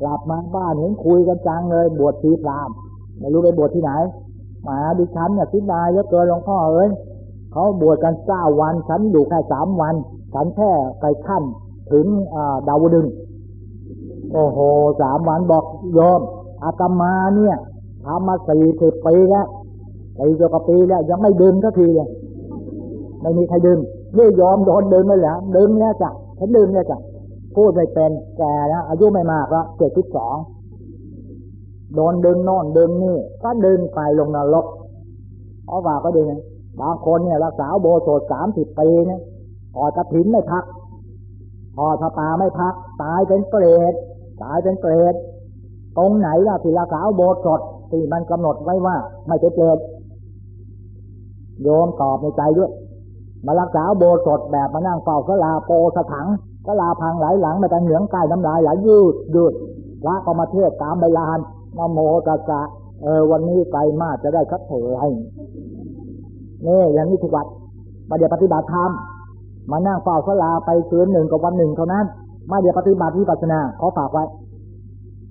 กลับมาบ้านเห็นคุยกันจังเลย บวชชีพรามไม่รู้ไปบวชที่ไหนมาดิฉันเนี่ยคิดนายเยอะเกินหลวงพ่อเอ้ยเขาบวชกันเก้าวัน ฉันอยู่แค่สามวัน ฉันแค่ไปขั้นถึงดาวดึง โอ้โหสามวันบอกโยมอาตมาเนี่ยทำมาสี่สิบปีแล้วปีเดียวกับปีแล้ว ยังไม่ดึงสักทีเลยไม่มีใครดึงนี่ยอมโดนดึงเลยเหรอดึงแล้วจ้ะฉันดึงแล้วจ้ะ พูดไม่เป็นแก่แล้วอายุไม่มากแล้วเจ็ดสิบสองโดนดึงโน่นดึงนี่ ก็ดึงไปลงนรกเพราะว่าก็ดีนะบางคนเนี่ยรักษาโบสถสามสิบปีเนี่ยออกกระถินไม่พักพอถ้าตาไม่พัก ตายเป็นเปรตตายเป็นเปรตตรงไหนล่ะที่รักษาโบสถที่มันกำหนดไว้ว่า ไม่เป็นเปรตโยมตอบในใจด้วย มารักษาโบสถแบบมานั่งเฝ้าสลาโปสถัง สลาพังไหลหลังมาแต่เหนืองใต้น้ำลายไหลยืดยืดพระก็มาเทศตามใบลานนโมตัสสะเออวันนี้ไกลมากจะได้คัดเถไรนี่อย่างนี้ทุกวัดมาเดี๋ยวปฏิบัติธรรมมานั่งเฝ้าสลาไปคืนหนึ่งกับวันหนึ่งเท่านั้น มาเดี๋ยวปฏิบัติวิปัสสนาขอฝากไว้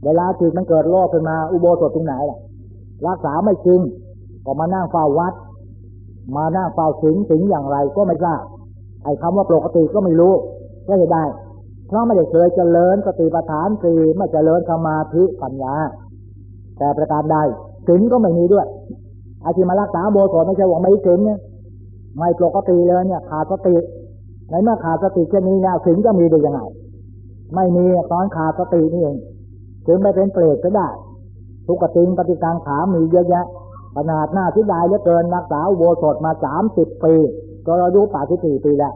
เวลาจิตมันเกิดโรคขึ้นมาอุโบสถตรงไหนล่ะ รักษาไม่จริงก็มานั่งเฝ้าวัด มานั่งเฝ้าสิงสิงอย่างไรก็ไม่ทราบไอ้คำว่าปกติก็ไม่รู้ ก็จะได้ เพราะไม่ได้เคยเจริญสติปัฏฐานสี่ไม่เจริญสมาธิปัญญา แต่ประการใดสิงก็ไม่มีด้วย อาชีมารักษาโบสถไม่ใช่ว่าไม่สิงเนี่ยไม่ปกติเลยเนี่ย ขาดสติในเมื่อขาดสติเช่นนี้เนี่ยสิงจะมีได้ยังไง ไม่มีตอนขาดสตินี่เองถึงไปเป็นเปรตก็ได้ ทุกติงปฏิกังขามีเยอะแยะขนาดหน้าที่ได้เหลือเกินรักษาโบสถมาสามสิบปี ก็อายุป่าที่สี่ปีแล้ว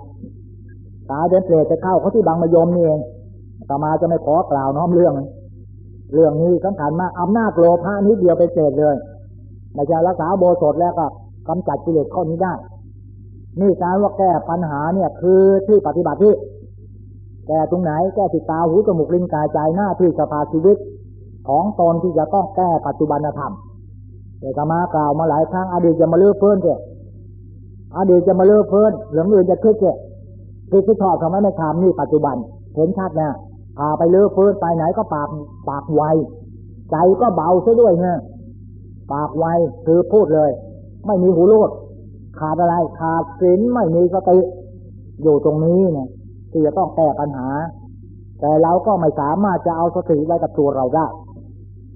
ตายเป็นเปรตจะเข้าเขาที่บางมะยมนี่เองต่อมาจะไม่ขอกล่าวน้อมเรื่อง เรื่องนี้สำคัญมากอำนาจโลภะนิดเดียวไปเสร็จเลยไม่ใช่รักษาโบสถแล้วก็กำจัดกิเลสข้อนี้ได้ นี่การว่าแก้ปัญหาเนี่ยคือที่ปฏิบัติที่แก้ตรงไหนแก้ติดตาหูจมูกลิ้นกายใจหน้าที่สภาชีวิต ของตนที่จะต้องแก้ปัจจุบันธรรมแต่ธรรมากล่าวมาหลายครั้งอดีตจะมาเลือกเพื่อนเถอะอดีตจะมาเลือกเพื่อนเหลืองอื่นจะคิดเถอะ ที่ที่ชอบทำไมไม่ทำนี่ปัจจุบัน เห็นชัดนะพาไปเลือกเพื่อนไปไหนก็ปากปากไวใจก็เบาซะด้วยเนี่ยปากไวคือพูดเลย ไม่มีหูรูดขาดอะไรขาดศีลไม่มีสติอยู่ตรงนี้เนี่ยที่จะต้องแก้ปัญหา แต่เราก็ไม่สามารถจะเอาสติไว้กับตัวเราได้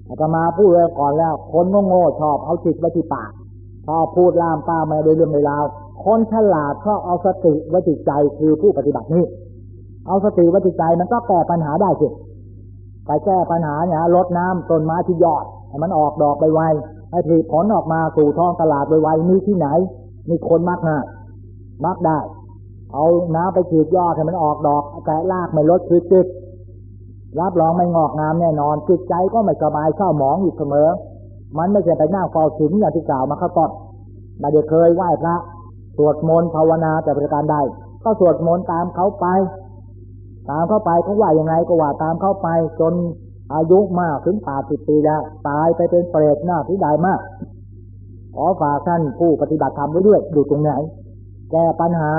อาตมาพูดเลยก่อนแล้ว คนโง่ชอบเอาจิตไว้ที่ปากชอบพูดล่ามป้ามาโดยเรื่องในราว คนฉลาดชอบเอาสติว้ที่ใจคือผู้ปฏิบัตินี้ เอาสติว้ที่ใจมันก็แก้ปัญหาได้สิไปแก้ปัญหาเนี่ยลดน้ำต้นไม้ที่ยอดให้มันออกดอกไปไวให้ผลิผลออกมาสู่ท้องตลาดไปไวมีที่ไหน มีคนมักนะมักได้ เอาน้ำไปฉีดยอดให้มันออกดอก แต่ลากไม่ลดคือจิตรับรองไม่งอกงามแน่นอนจิตใจก็ไม่สบายเศร้าหมองอยู่เสมอ มันไม่ใช่ไปนั่งเฝ้าถึงอย่างที่กล่าวมาข้าตอนไม่ได้เคยไหว้พระ สวดมนต์ภาวนาแต่ประการใดก็สวดมนต์ตามเขาไป ตามเข้าไปเขาว่าอยังไงก็ว่าตามเข้าไป จนอายุมากถึงป่าสิบปีแล้ว ตายไปเป็นเปรตหน้าที่ใดมากขอฝากท่านผู้ปฏิบัติธรรมไว้ด้วยอยู่ตรงไหน แก้ปัญหา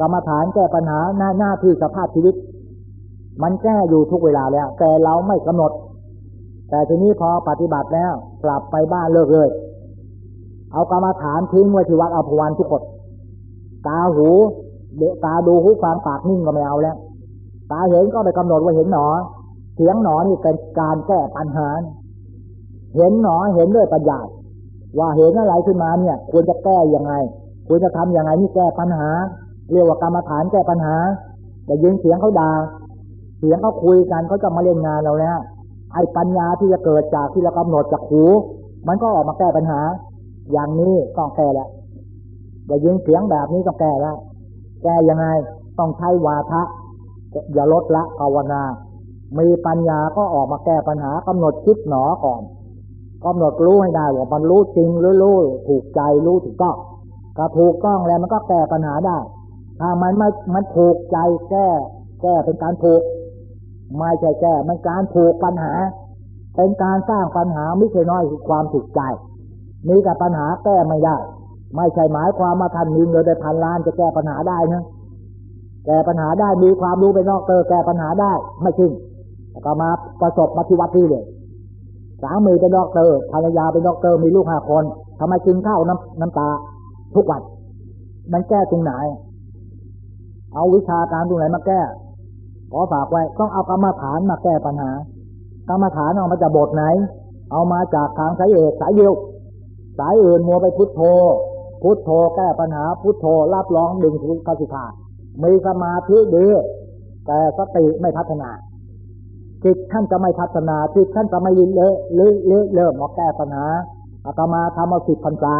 กรรมฐานแก้ปัญหาหน้าหน้าที่สภาพชีวิต มันแก้อยู่ทุกเวลาแล้ว แต่เราไม่กำหนด แต่ทีนี้พอปฏิบัติแล้วกลับไปบ้านเลิกเลย เอากรรมฐานทิ้งไว้ที่วัดอภวันทุกคน ตาหูเดตาดูหูฟังปากนิ่งก็ไม่เอาแล้ว ตาเห็นก็ไปกำหนดว่าเห็นหนอ เสียงหนอนี่เป็นการแก้ปัญหา เห็นหนอเห็นด้วยปัญญาว่าเห็นอะไรขึ้นมาเนี่ย ควรจะแก้ยังไง ควรจะทํำยังไงนี่แก้ปัญหา เรียกว่ากรรมฐานแก้ปัญหาแต่ยินเสียงเขาด่าเสียงเขาคุยกันเขาจะมาเล่นงานเราแล้วไอ้ปัญญาที่จะเกิดจากที่เรากำหนดจากหูมันก็ออกมาแก้ปัญหา อย่างนี้ต้องแก้แล้ว แต่ยินเสียงแบบนี้ต้องแก้แล้วแก้ยังไงต้องใช้วาทะอย่าลดละภาวนา มีปัญญาก็ออกมาแก้ปัญหากำหนดคิดหนอก่อนกำหนดรู้ให้ได้ว่ามันรู้จริงหรือรู้ถูกใจรู้ถูกต้องก็ถูกต้องแล้วมันก็แก้ปัญหาได้ ถ้ามันไม่มันถูกใจแก้ แก้เป็นการถูกไม่ใช่แก้มันการถูกปัญหา เป็นการสร้างปัญหาไม่ใช่น้อยคือความถูกใจมีแต่ปัญหาแก้ไม่ได้ ไม่ใช่หมายความว่าท่านมีเงินไปพันล้านจะแก้ปัญหาได้นะแก้ปัญหาได้มีความรู้เป็นด็อกเตอร์แก้ปัญหาได้ ไม่จริงก็มาประสบมาที่วัดที่เลยสามีเป็นด็อกเตอร์ภรรยาเป็นด็อกเตอร์มีลูกห้าคนทำไมกินข้าวน้ำน้ำตาทุกวันมันแก้ตรงไหน เอาวิชาการตรงไหนมาแก้ขอฝากไว้ ต้องเอากรรมฐานมาแก้ปัญหากรรมฐานเอามาจากบทไหน เอามาจากทางสายเอกสายเดียวสายอื่นมัวไปพุทโธ พุทโธแก้ปัญหา พุทโธรับรองดึงทุกขสิทามีสมาธิดีแต่สติไม่พัฒนาจิตท่านจะไม่พัฒนาจิตท่านจะไม่เละเลอะเลอะเริ่มมาแก้ปัญหาอาตมาทำมาสิบพันษา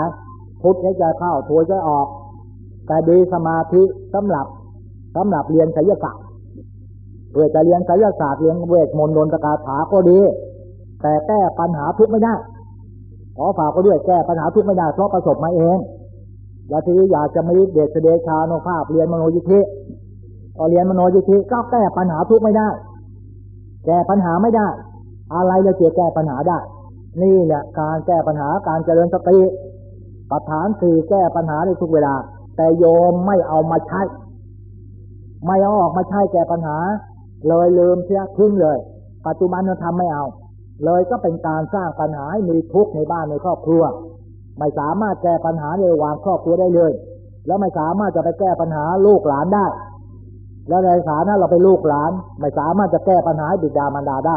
พุทธให้ใจเข้าถวยใจออก แต่ดีสมาธิสำหรับสำหรับเรียนไสยศาสตร์เพื่อจะเรียนไสยศาสตร์เรียนเวทมนต์ดนตกาถาก็ดี แต่แก้ปัญหาทุกไม่ได้ขอฝากก็ด้วยแก้ปัญหาทุกไม่ได้เพราะประสบมาเอง ยาทีอยากจะมีเดชเดชาโนภาพเรียนมโนยิธิพอเรียนมโนยิธิก็แก้ปัญหาทุกไม่ได้ แก้ปัญหาไม่ได้ อะไรจะเจแก้ปัญหาได้ นี่แหละการแก้ปัญหาการเจริญสติประฐานสี่แก้ปัญหาในทุกเวลา แต่โยมไม่เอามาใช้ ไม่เอาออกมาใช้แก้ปัญหา เลยลืมเสียทิ้งเลย ปัจจุบันเราทำไม่เอา เลยก็เป็นการสร้างปัญหาให้มีทุกข์ในบ้านในครอบครัว ไม่สามารถแก้ปัญหาในวางครอบครัวได้เลย แล้วไม่สามารถจะไปแก้ปัญหาลูกหลานได้ แล้วในฐานะเราเป็นลูกหลาน ไม่สามารถจะแก้ปัญหาบิดามารดาได้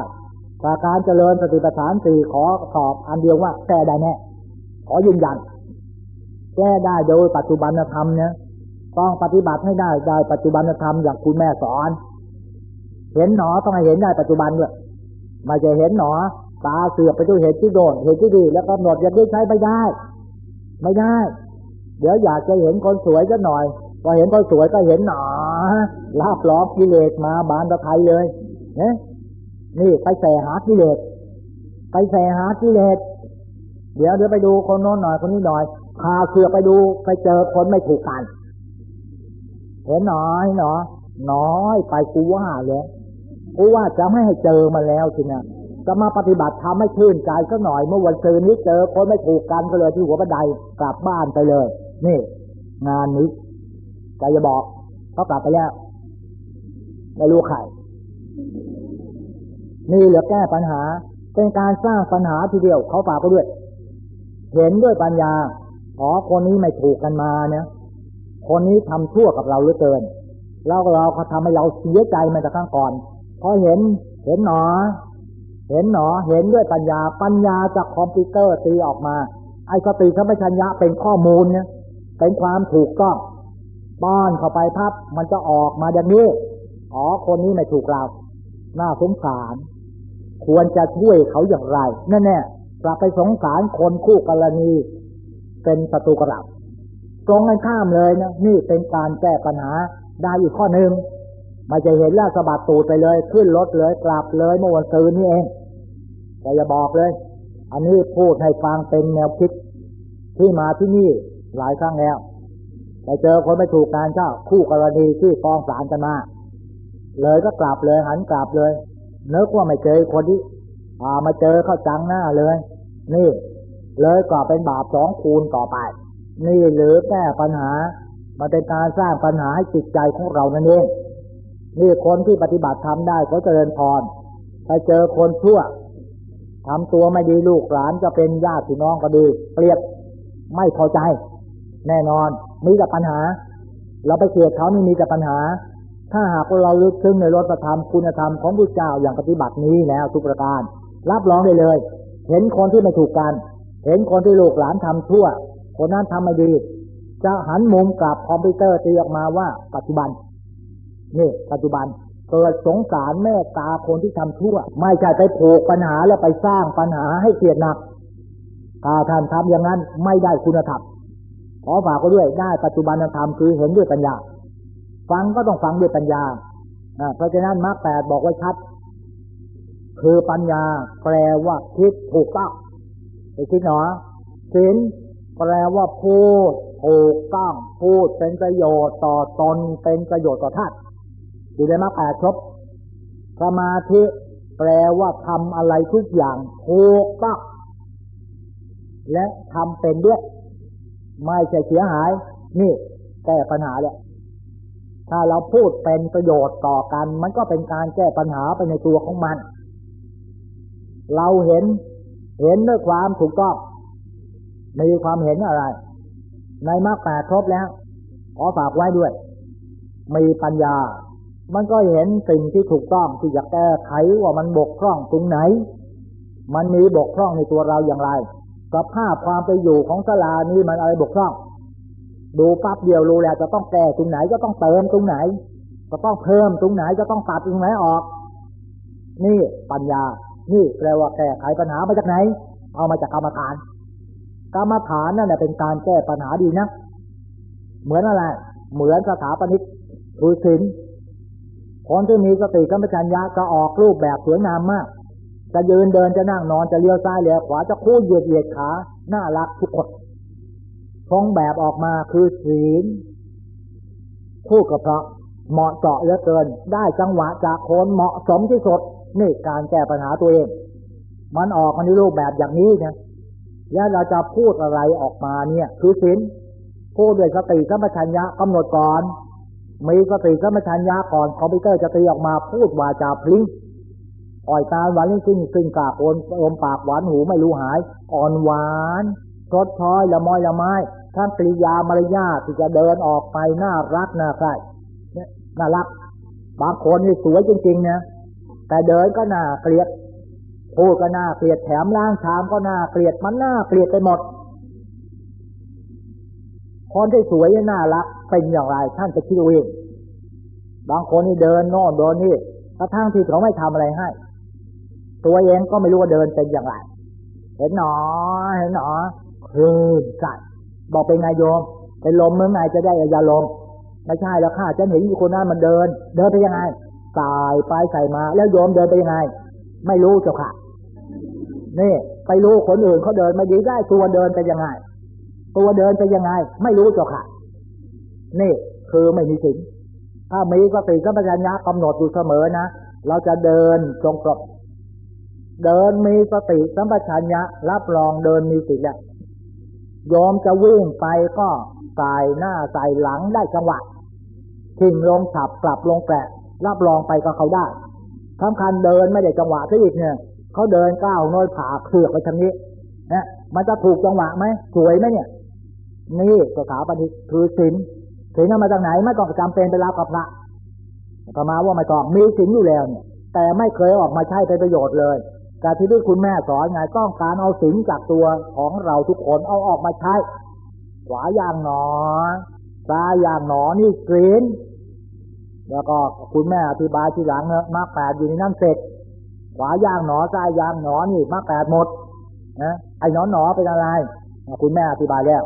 การเจริญสติปัฏฐานสี่ขอตอบอันเดียวว่าแก้ได้แน่ขอยืนยันแก้ได้โดยปัจจุบันธรรมเนี่ยต้องปฏิบัติให้ได้ได้ปัจจุบันธรรมอย่างคุณแม่สอน เห็นหนอต้องให้เห็นได้ปัจจุบันด้วยไม่จะเห็นหนอ ตาเสือไปดูเหตุที่โดนเหตุที่ดี แล้วกำหนดอย่างนี้ใช้ไม่ได้ ไม่ได้ เดี๋ยวอยากจะเห็นคนสวยก็หน่อย พอเห็นคนสวยก็เห็นหนอลาบล้อมกิเลสมาบานตะไคร้เลยเนี่ยนี่ไปแส่หากิเลสไปแส่หากิเลสเดี๋ยวเดี๋ยวไปดูคนโน้นหน่อยคนนี้หน่อยพาเสือไปดูไปเจอคนไม่ถูกกัน เห็นหน่อยหนอน้อยไปกูว่าเลยกูว่าจะไม่ให้เจอมาแล้วทีนี้ จะมาปฏิบัติทำให้ชื่นใจก็หน่อยเมื่อวันซืนนี้เจอคนไม่ถูกกันก็เลยที่หัวบันไดกลับบ้านไปเลย นี่ งานนี้ใครจะบอกเขากลับไปแล้วไม่รู้ใครนี่เหลือแก้ปัญหา เป็นการสร้างปัญหาทีเดียวเขาฝากก็ด้วย เห็นด้วยปัญญาอ๋อคนนี้ไม่ถูกกันมาเนี่ยคนนี้ทำชั่วกับเราเหลือเกิน แล้วเราเขาทำให้เราเสียใจมาจากข้างก่อนพอเห็นเห็นหนอ เห็นหนอเห็นด้วยปัญญา ปัญญาจากคอมพิวเตอร์ตีออกมา ไอ้สติสัมปชัญญะเป็นข้อมูลเนี่ยเป็นความถูกต้องป้อนเข้าไปพับมันจะออกมาอย่างนี้อ๋อคนนี้ไม่ถูกเราน่าสงสาร ควรจะช่วยเขาอย่างไรนั่นแน่กลับไปสงสารคนคู่กรณี เป็นศัตรูกับเราตรงกันข้ามเลยนะนี่เป็นการแก้ปัญหาได้อีกข้อหนึ่ง ไม่จะเห็นแล้วสะบัดตูดไปเลย ขึ้นรถเลยกลับเลยเมื่อวันซืนนี่เองแต่อย่าบอกเลย อันนี้พูดให้ฟังเป็นแนวคิดที่มาที่นี่หลายครั้งแล้วไปเจอคนไม่ถูกการเจ้าคู่กรณีที่ฟ้องศาลกันมา เลยก็กลับเลยหันกลับเลยเนึกว่าไม่เจอคนที่อ่ามาเจอเข้าจังหน้าเลย นี่ เลยก็เป็นบาปสองคูณต่อไป นี่หรือแก้ปัญหามันเป็นการสร้างปัญหาให้จิตใจของเรานั่นเอง นี่คนที่ปฏิบัติทำได้เขาเจริญพรไปเจอคนชั่วทำตัวไม่ดีลูกหลานจะเป็นญาติพี่น้องก็ดีเกลียดไม่พอใจ แน่นอนมีแต่ปัญหา เราไปเกลียดเขานี่มีแต่ปัญหา ถ้าหากเราลึกซึ้งในรสธรรมคุณธรรมของพระเจ้าอย่างปฏิบัตินี้แล้วทุกประการ รับรองได้เลย เห็นคนที่ไม่ถูกกัน เห็นคนที่ลูกหลานทำชั่ว คนนั้นทำไม่ดี จะหันมุมกลับคอมพิวเตอร์ตีออกมาว่าปัจจุบัน นี่ปัจจุบันเกิดสงสารแม่ตาคนที่ทำชั่ว ไม่ใช่ไปโผูกปัญหาแล้วไปสร้างปัญหาให้เกียดหนักถ้าท่านทำอย่างนั้นไม่ได้คุณธรรมขอฝากก็ด้วยได้ปัจจุบันธรรมคือเห็นด้วยปัญญา ฟังก็ต้องฟังด้วยปัญญาเพราะฉะนั้นมรรคแปดบอกไว้ชัด คือปัญญาแปลว่าคิดถูกต้องไปคิดหนอศีลแปลว่าพูดถูกต้องพูดเป็นประโยชน์ต่อตนเป็นประโยชน์ต่อท่าน อยู่ในมรรคแปดครบสมาธิแปลว่าทำอะไรทุกอย่างถูกต้องและทำเป็นด้วยไม่ใช่เสียหาย นี่แก้ปัญหาเลยถ้าเราพูดเป็นประโยชน์ต่อกัน มันก็เป็นการแก้ปัญหาไปในตัวของมัน เราเห็นเห็นด้วยความถูกต้องมีความเห็นอะไร ในมรรคแปดครบแล้ว ขอฝากไว้ด้วย มีปัญญา มันก็เห็นสิ่งที่ถูกต้องที่จะแก้ไขว่ามันบกพร่องตรงไหน มันมีบกพร่องในตัวเราอย่างไรสภาพความไปอยู่ของสลานี้มันอะไรบกพร่อง ดูปั๊บเดียวรู้แล้วจะต้องแก้ตรงไหนจะต้องเติมตรงไหนจะต้องเพิ่มตรงไหนจะต้องตัดตรงไหนออก นี่ปัญญา นี่แปลว่าแก้ไขปัญหามาจากไหน เอามาจากกรรมฐาน กรรมฐานนั่นแหละเป็นการแก้ปัญหาดีนะ เหมือนอะไร เหมือนสถาปนิกคือศิล คนที่มีสติกัมปชัญญะจะออกรูปแบบสวยงามมาก จะยืนเดินจะนั่งนอนจะเลี้ยวซ้ายเลี้ยวขวาจะคู่เหยียดเหยียดขาน่ารักทุกคนทรงแบบออกมาคือศีลคู่กับเพราะเหมาะเจาะเหลือเกิน ได้จังหวะจากคนเหมาะสมที่สุดนี่การแก้ปัญหาตัวเอง มันออกมาในรูปแบบอย่างนี้นะแล้วเราจะพูดอะไรออกมาเนี่ย คือศีลพูดด้วยสติสัมปชัญญะกำหนดก่อน มีสติสัมปชัญญะก่อนคอมพิวเตอร์จะตีออกมาพูดวาจาพลิ้งอ่อยตาหวานขึ้นขึ้นกากโอนอมปากหวานหูไม่รู้หาย อ่อนหวานสดช้อยละมอยละไม้ท่านปริยามารยาที่จะเดินออกไปน่ารักน่าใครน่ารัก บางคนนี่สวยจริงๆนะแต่เดินก็น่าเกลียดพูดก็น่าเกลียดแถมล่างชามก็น่าเกลียดมันน่าเกลียดไปหมด คนที่สวยน่ารักเป็นอย่างไรท่านจะคิดเองบางคนนี่เดินโน่นเดินนี่กระทั่งที่เขาไม่ทำอะไรให้ ตัวเองก็ไม่รู้ว่าเดินเป็นอย่างไร เห็นหนอ เห็นหนอคลื่นกัดบอกเป็นไงโยม เป็นลมเมื่อไงจะได้ยาลมไม่ใช่แล้วค่ะจะเห็นอยู่คนนั้นมันเดิน เดินไปยังไงสายไปใส่มา แล้วโยมเดินไปยังไง ไม่รู้เจ้าค่ะ นี่ ไปรู้คนอื่นเขาเดินไม่ดีได้ตัวเดินไปยังไง ตัวเดินไปยังไง ไม่รู้เจ้าค่ะ นี่คือไม่มีสิ่งถ้ามีสติสัมปชัญญะกำหนดอยู่เสมอนะเราจะเดินตรงกรอบเดินมีสติสัมปชัญญะรับรองเดินมีสิแล้วยอมจะวิ่งไปก็สายหน้าสายหลังได้จังหวะทิ้งลงฉับกลับลงแปะรับรองไปก็เขาได้สำคัญเดินไม่ได้จังหวะที่อีกเนี่ยเขาเดินก้าวน้อยผาเขือกไปทางนี้นะมันจะถูกจังหวะไหมสวยไหมเนี่ย นี่สถาปนิกคือศีลศีลมาจากไหนไม่ต้องจำเป็นไปรับกับพระก็มาว่าไม่ต้องมีศีลอยู่แล้วเนี่ย แต่ไม่เคยออกมาใช้เป็นประโยชน์เลยแต่ที่ที่คุณแม่สอนไงต้องการเอาสิ่งจากตัวของเราทุกคนเอาออกมาใช้ ขวาอย่างหนอซ้ายอย่างหนอนี่กรีนแล้วก็คุณแม่อธิบายทีหลังเนอะมาแปดอยู่ในนั่นเสร็จ ขวาย่างหนอซ้ายย่างหนอนี่มาแปดหมดนะไอ้หนอหนอเป็นอะไร คุณแม่อธิบายแล้ว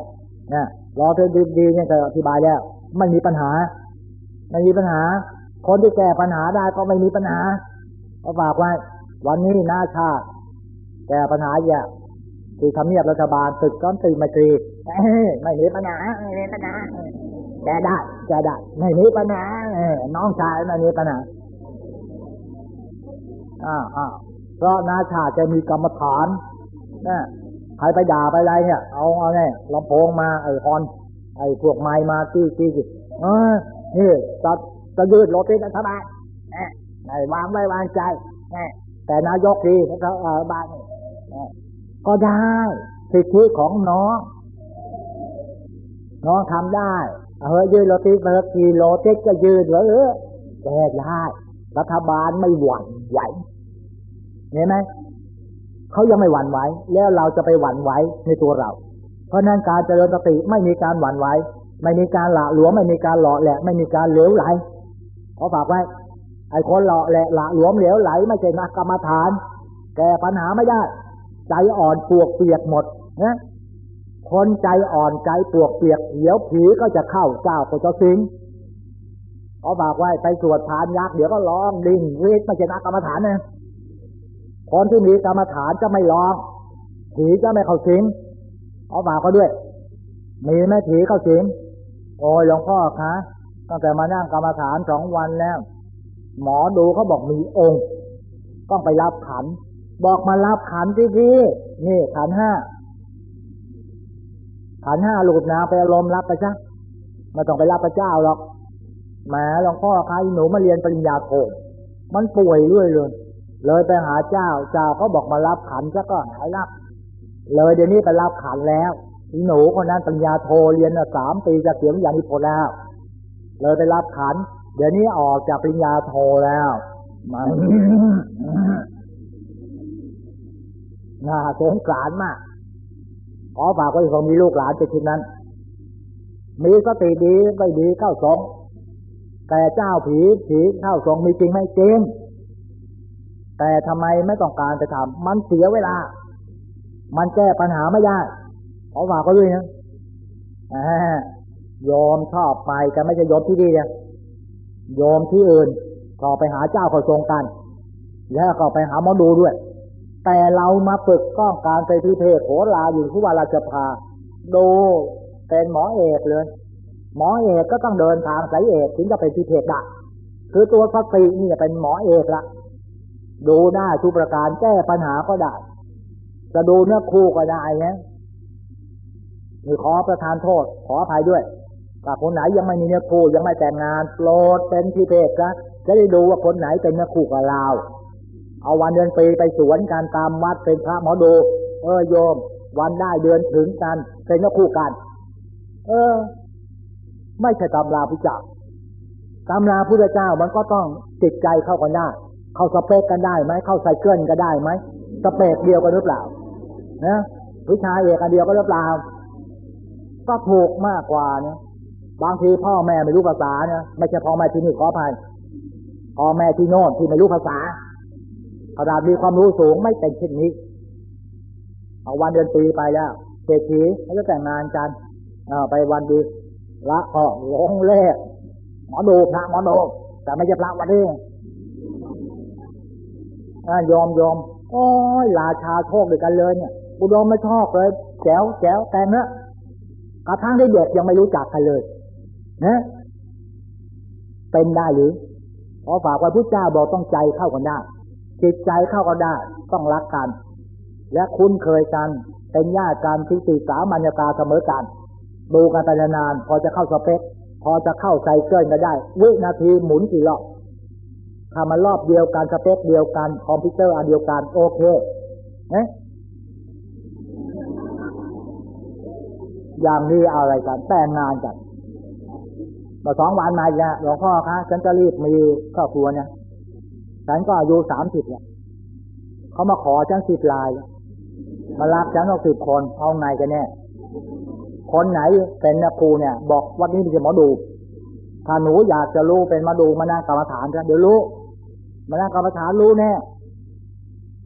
นะรอเธอดีๆเนี่ยจะอธิบายแล้วไม่มีปัญหาไม่มีปัญหา คนที่แก้ปัญหาได้ก็ไม่มีปัญหาก็ฝากไว้วันนี้นาชาติแก้ปัญหาแย่คือทำเนียบรัฐบาลตึกก้อนตีมาตรีไม่มีปัญหาไม่มีปัญหาแก้ได้แก้ได้ไม่มีปัญหาน้องชายไม่มีปัญหาอ่าอ่าเพราะนาชาจะมีกรรมฐานนะ ใครไปด่าไปอะไรเนี่ย เอาเอาไงลำโพงมาไอ้ฮอนไอ้พวกไม้มาที่ที่เออนี่จะจะยืดรถติดรัฐบาลไอ้วางไว้วางใจแต่นายกดีเขาบ้านก็ได้สิทธิของน้อง น้องทำได้เฮ้ยยืนโรตีเบอร์กิโลเทก็ยืนเหรอแก้ได้รัฐบาลไม่หวั่นไหวเห็นไหม เขายังไม่หวั่นไหวแล้วเราจะไปหวั่นไหวในตัวเรา เพราะนั้นการเจริญสติไม่มีการหวั่นไหวไม่มีการหละหลวมไม่มีการหล่อแหละ ไม่มีการเหลวไหลขอฝากไว้ไอ้คนหล่อแหละละหลวมเหลวไหล ไม่ใช่นักกรรมฐาน แก้ปัญหาไม่ได้ ใจอ่อนปวกเปียกหมดนะคนใจอ่อนใจปวกเปียกเดี๋ยวผีก็จะเข้าเจ้าก็จะสิงขาบอกไว้ไปสวดทานยักษ์เดี๋ยวก็ร้องดิ่งวีดไม่ใช่นักกรรมฐานนะ คนที่มีกรรมฐานจะไม่ร้องผีจะไม่เข้าสิงเขาบอกก็ด้วย มีไหมผีเข้าสิงโอ้ยหลวงพ่อคะตั้งแต่มานั่งกรรมฐานสองวันแล้ว หมอดูเขาบอกมีองค์ต้องไปรับขัน บอกมารับขันที่ที่นี่ขันห้าขันห้าหลูกนาไปอารมณ์รับไปซะไม่ต้องไปรับพระเจ้าหรอกแหมหลวงพ่อคะหนูมาเรียนปริญญาโทมันป่วยเรื่อยเลย เลยไปหาเจ้า เจ้าเขาบอกมารับขันซะก็หายรับ เลยเดี๋ยวนี้ไปรับขันแล้วหนูคนนั้นปริญญาโทเรียนสามปีจะเสียงอย่างนิพนธ์แล้ว เลยไปรับขัน เดี๋ยวนี้ออกจากปริญญาโทแล้วมันน่าสงสารมาก ขอฝากไว้คงมีลูกหลานจะคิดนั้น มีสติดีไม่ดีเข้าสองแต่เจ้าผีผีเข้าทรงมีจริงไม่จริง แต่ทำไมไม่ต้องการจะทำมันเสียเวลา มันแก้ปัญหาไม่ได้ขอฝากก็ด้วยนะโยมชอบไปแต่ไม่ใช่โยมที่ดีนะโยมที่อื่นก็ไปหาเจ้าขาทรงกัน แล้วก็ไปหาหมอดูด้วย แต่เรามาฝึกก้องการไปที่เพศโหราอยู่ที่ว่าราชพาดูเป็นหมอเอกเลย หมอเอกก็ต้องเดินทางสายเอกถึงจะเป็นพิเศษได้คือตัวสตินี่เป็นหมอเอกละ ดูหน้าทุกประการแก้ปัญหาก็ได้จะดูเนื้อคู่ก็ได้เนี่ยมีขอประทานโทษ ขออภัยด้วยถ้าคนไหนยังไม่มีเนื้อคู่ยังไม่แต่งงานโปรดเป็นพิเศษนะจะได้ดูว่าคนไหนเป็นเนื้อคู่กับเราเอาวันเดือนปีไปสวนการตามวัดเป็นพระหมอดู เออโยม วันได้เดือนถึงกันเป็นเนื้อคู่กัน เออ ไม่ใช่ตำราพุทธเจ้าตำราพุทธเจ้ามันก็ต้องจิตใจเข้ากันได้ เข้าสเปกกันได้ไหมเข้าไซเคิลก็ได้ไหมสเปกเดียวกันหรือเปล่านะวิชาเอกอันเดียวกันหรือเปล่า ก็ถูกมากกว่าเนี่ยบางทีพ่อแม่ไม่รู้ภาษาเนี่ยไม่ใช่พ่อแม่ที่นี่ขออภัยพ่อแม่ที่โน่นที่ไม่รู้ภาษาขนาดมีความรู้สูงไม่เป็นเช่นนี้เอาวันเดือนปีไปแล้วเศรษฐีเขาจะแต่งงานกันไปวันดีละก็หลงเลขหมอดูพระหมอดูแต่ไม่ใช่พระวันนี้ ยอมยอมโอ้ยราชาโชคด้วยกันเลยเนี่ยบุดมไม่ชอบเลยแจ๋วแจ๋วแต่เนื้อกระทั่งได้เด็กยังไม่รู้จักกันเลยนะเป็นได้หรือขอฝากไว่าพุทธเจ้าบอกต้องใจเข้ากันได้จิตใจเข้ากันได้ ต้องรักกัน และคุ้นเคยกัน เป็นญาติกันที่ตีสามัญญาตาเสมอกันดูกันไปนานพอจะเข้าสเปคพอจะเข้าไซเกิลก็ได้ วินาทีหมุนกี่รอบ ถ้ามันรอบเดียวกันสเปคเดียวกันคอมพิวเตอร์อันเดียวกันโอเคเนะอย่างนี้อะไรกันแต่งงานกันมาสองวันมาอีกหลวงพ่อคะฉันจะรีบมีครอบครัวเนี่ยฉันก็อายุสามสิบเนี่ยเขามาขอฉันสิบลาย มารับฉันเอาสิบคนเอาไงกันแน่คนไหนเป็นนักครูเนี่ย บอกวันนี้มีหมอดู ถ้าหนูอยากจะรู้เป็นมาดูมานั่งกรรมฐานกันเดี๋ยวรู้ มานั่งกรรมฐานรู้แน่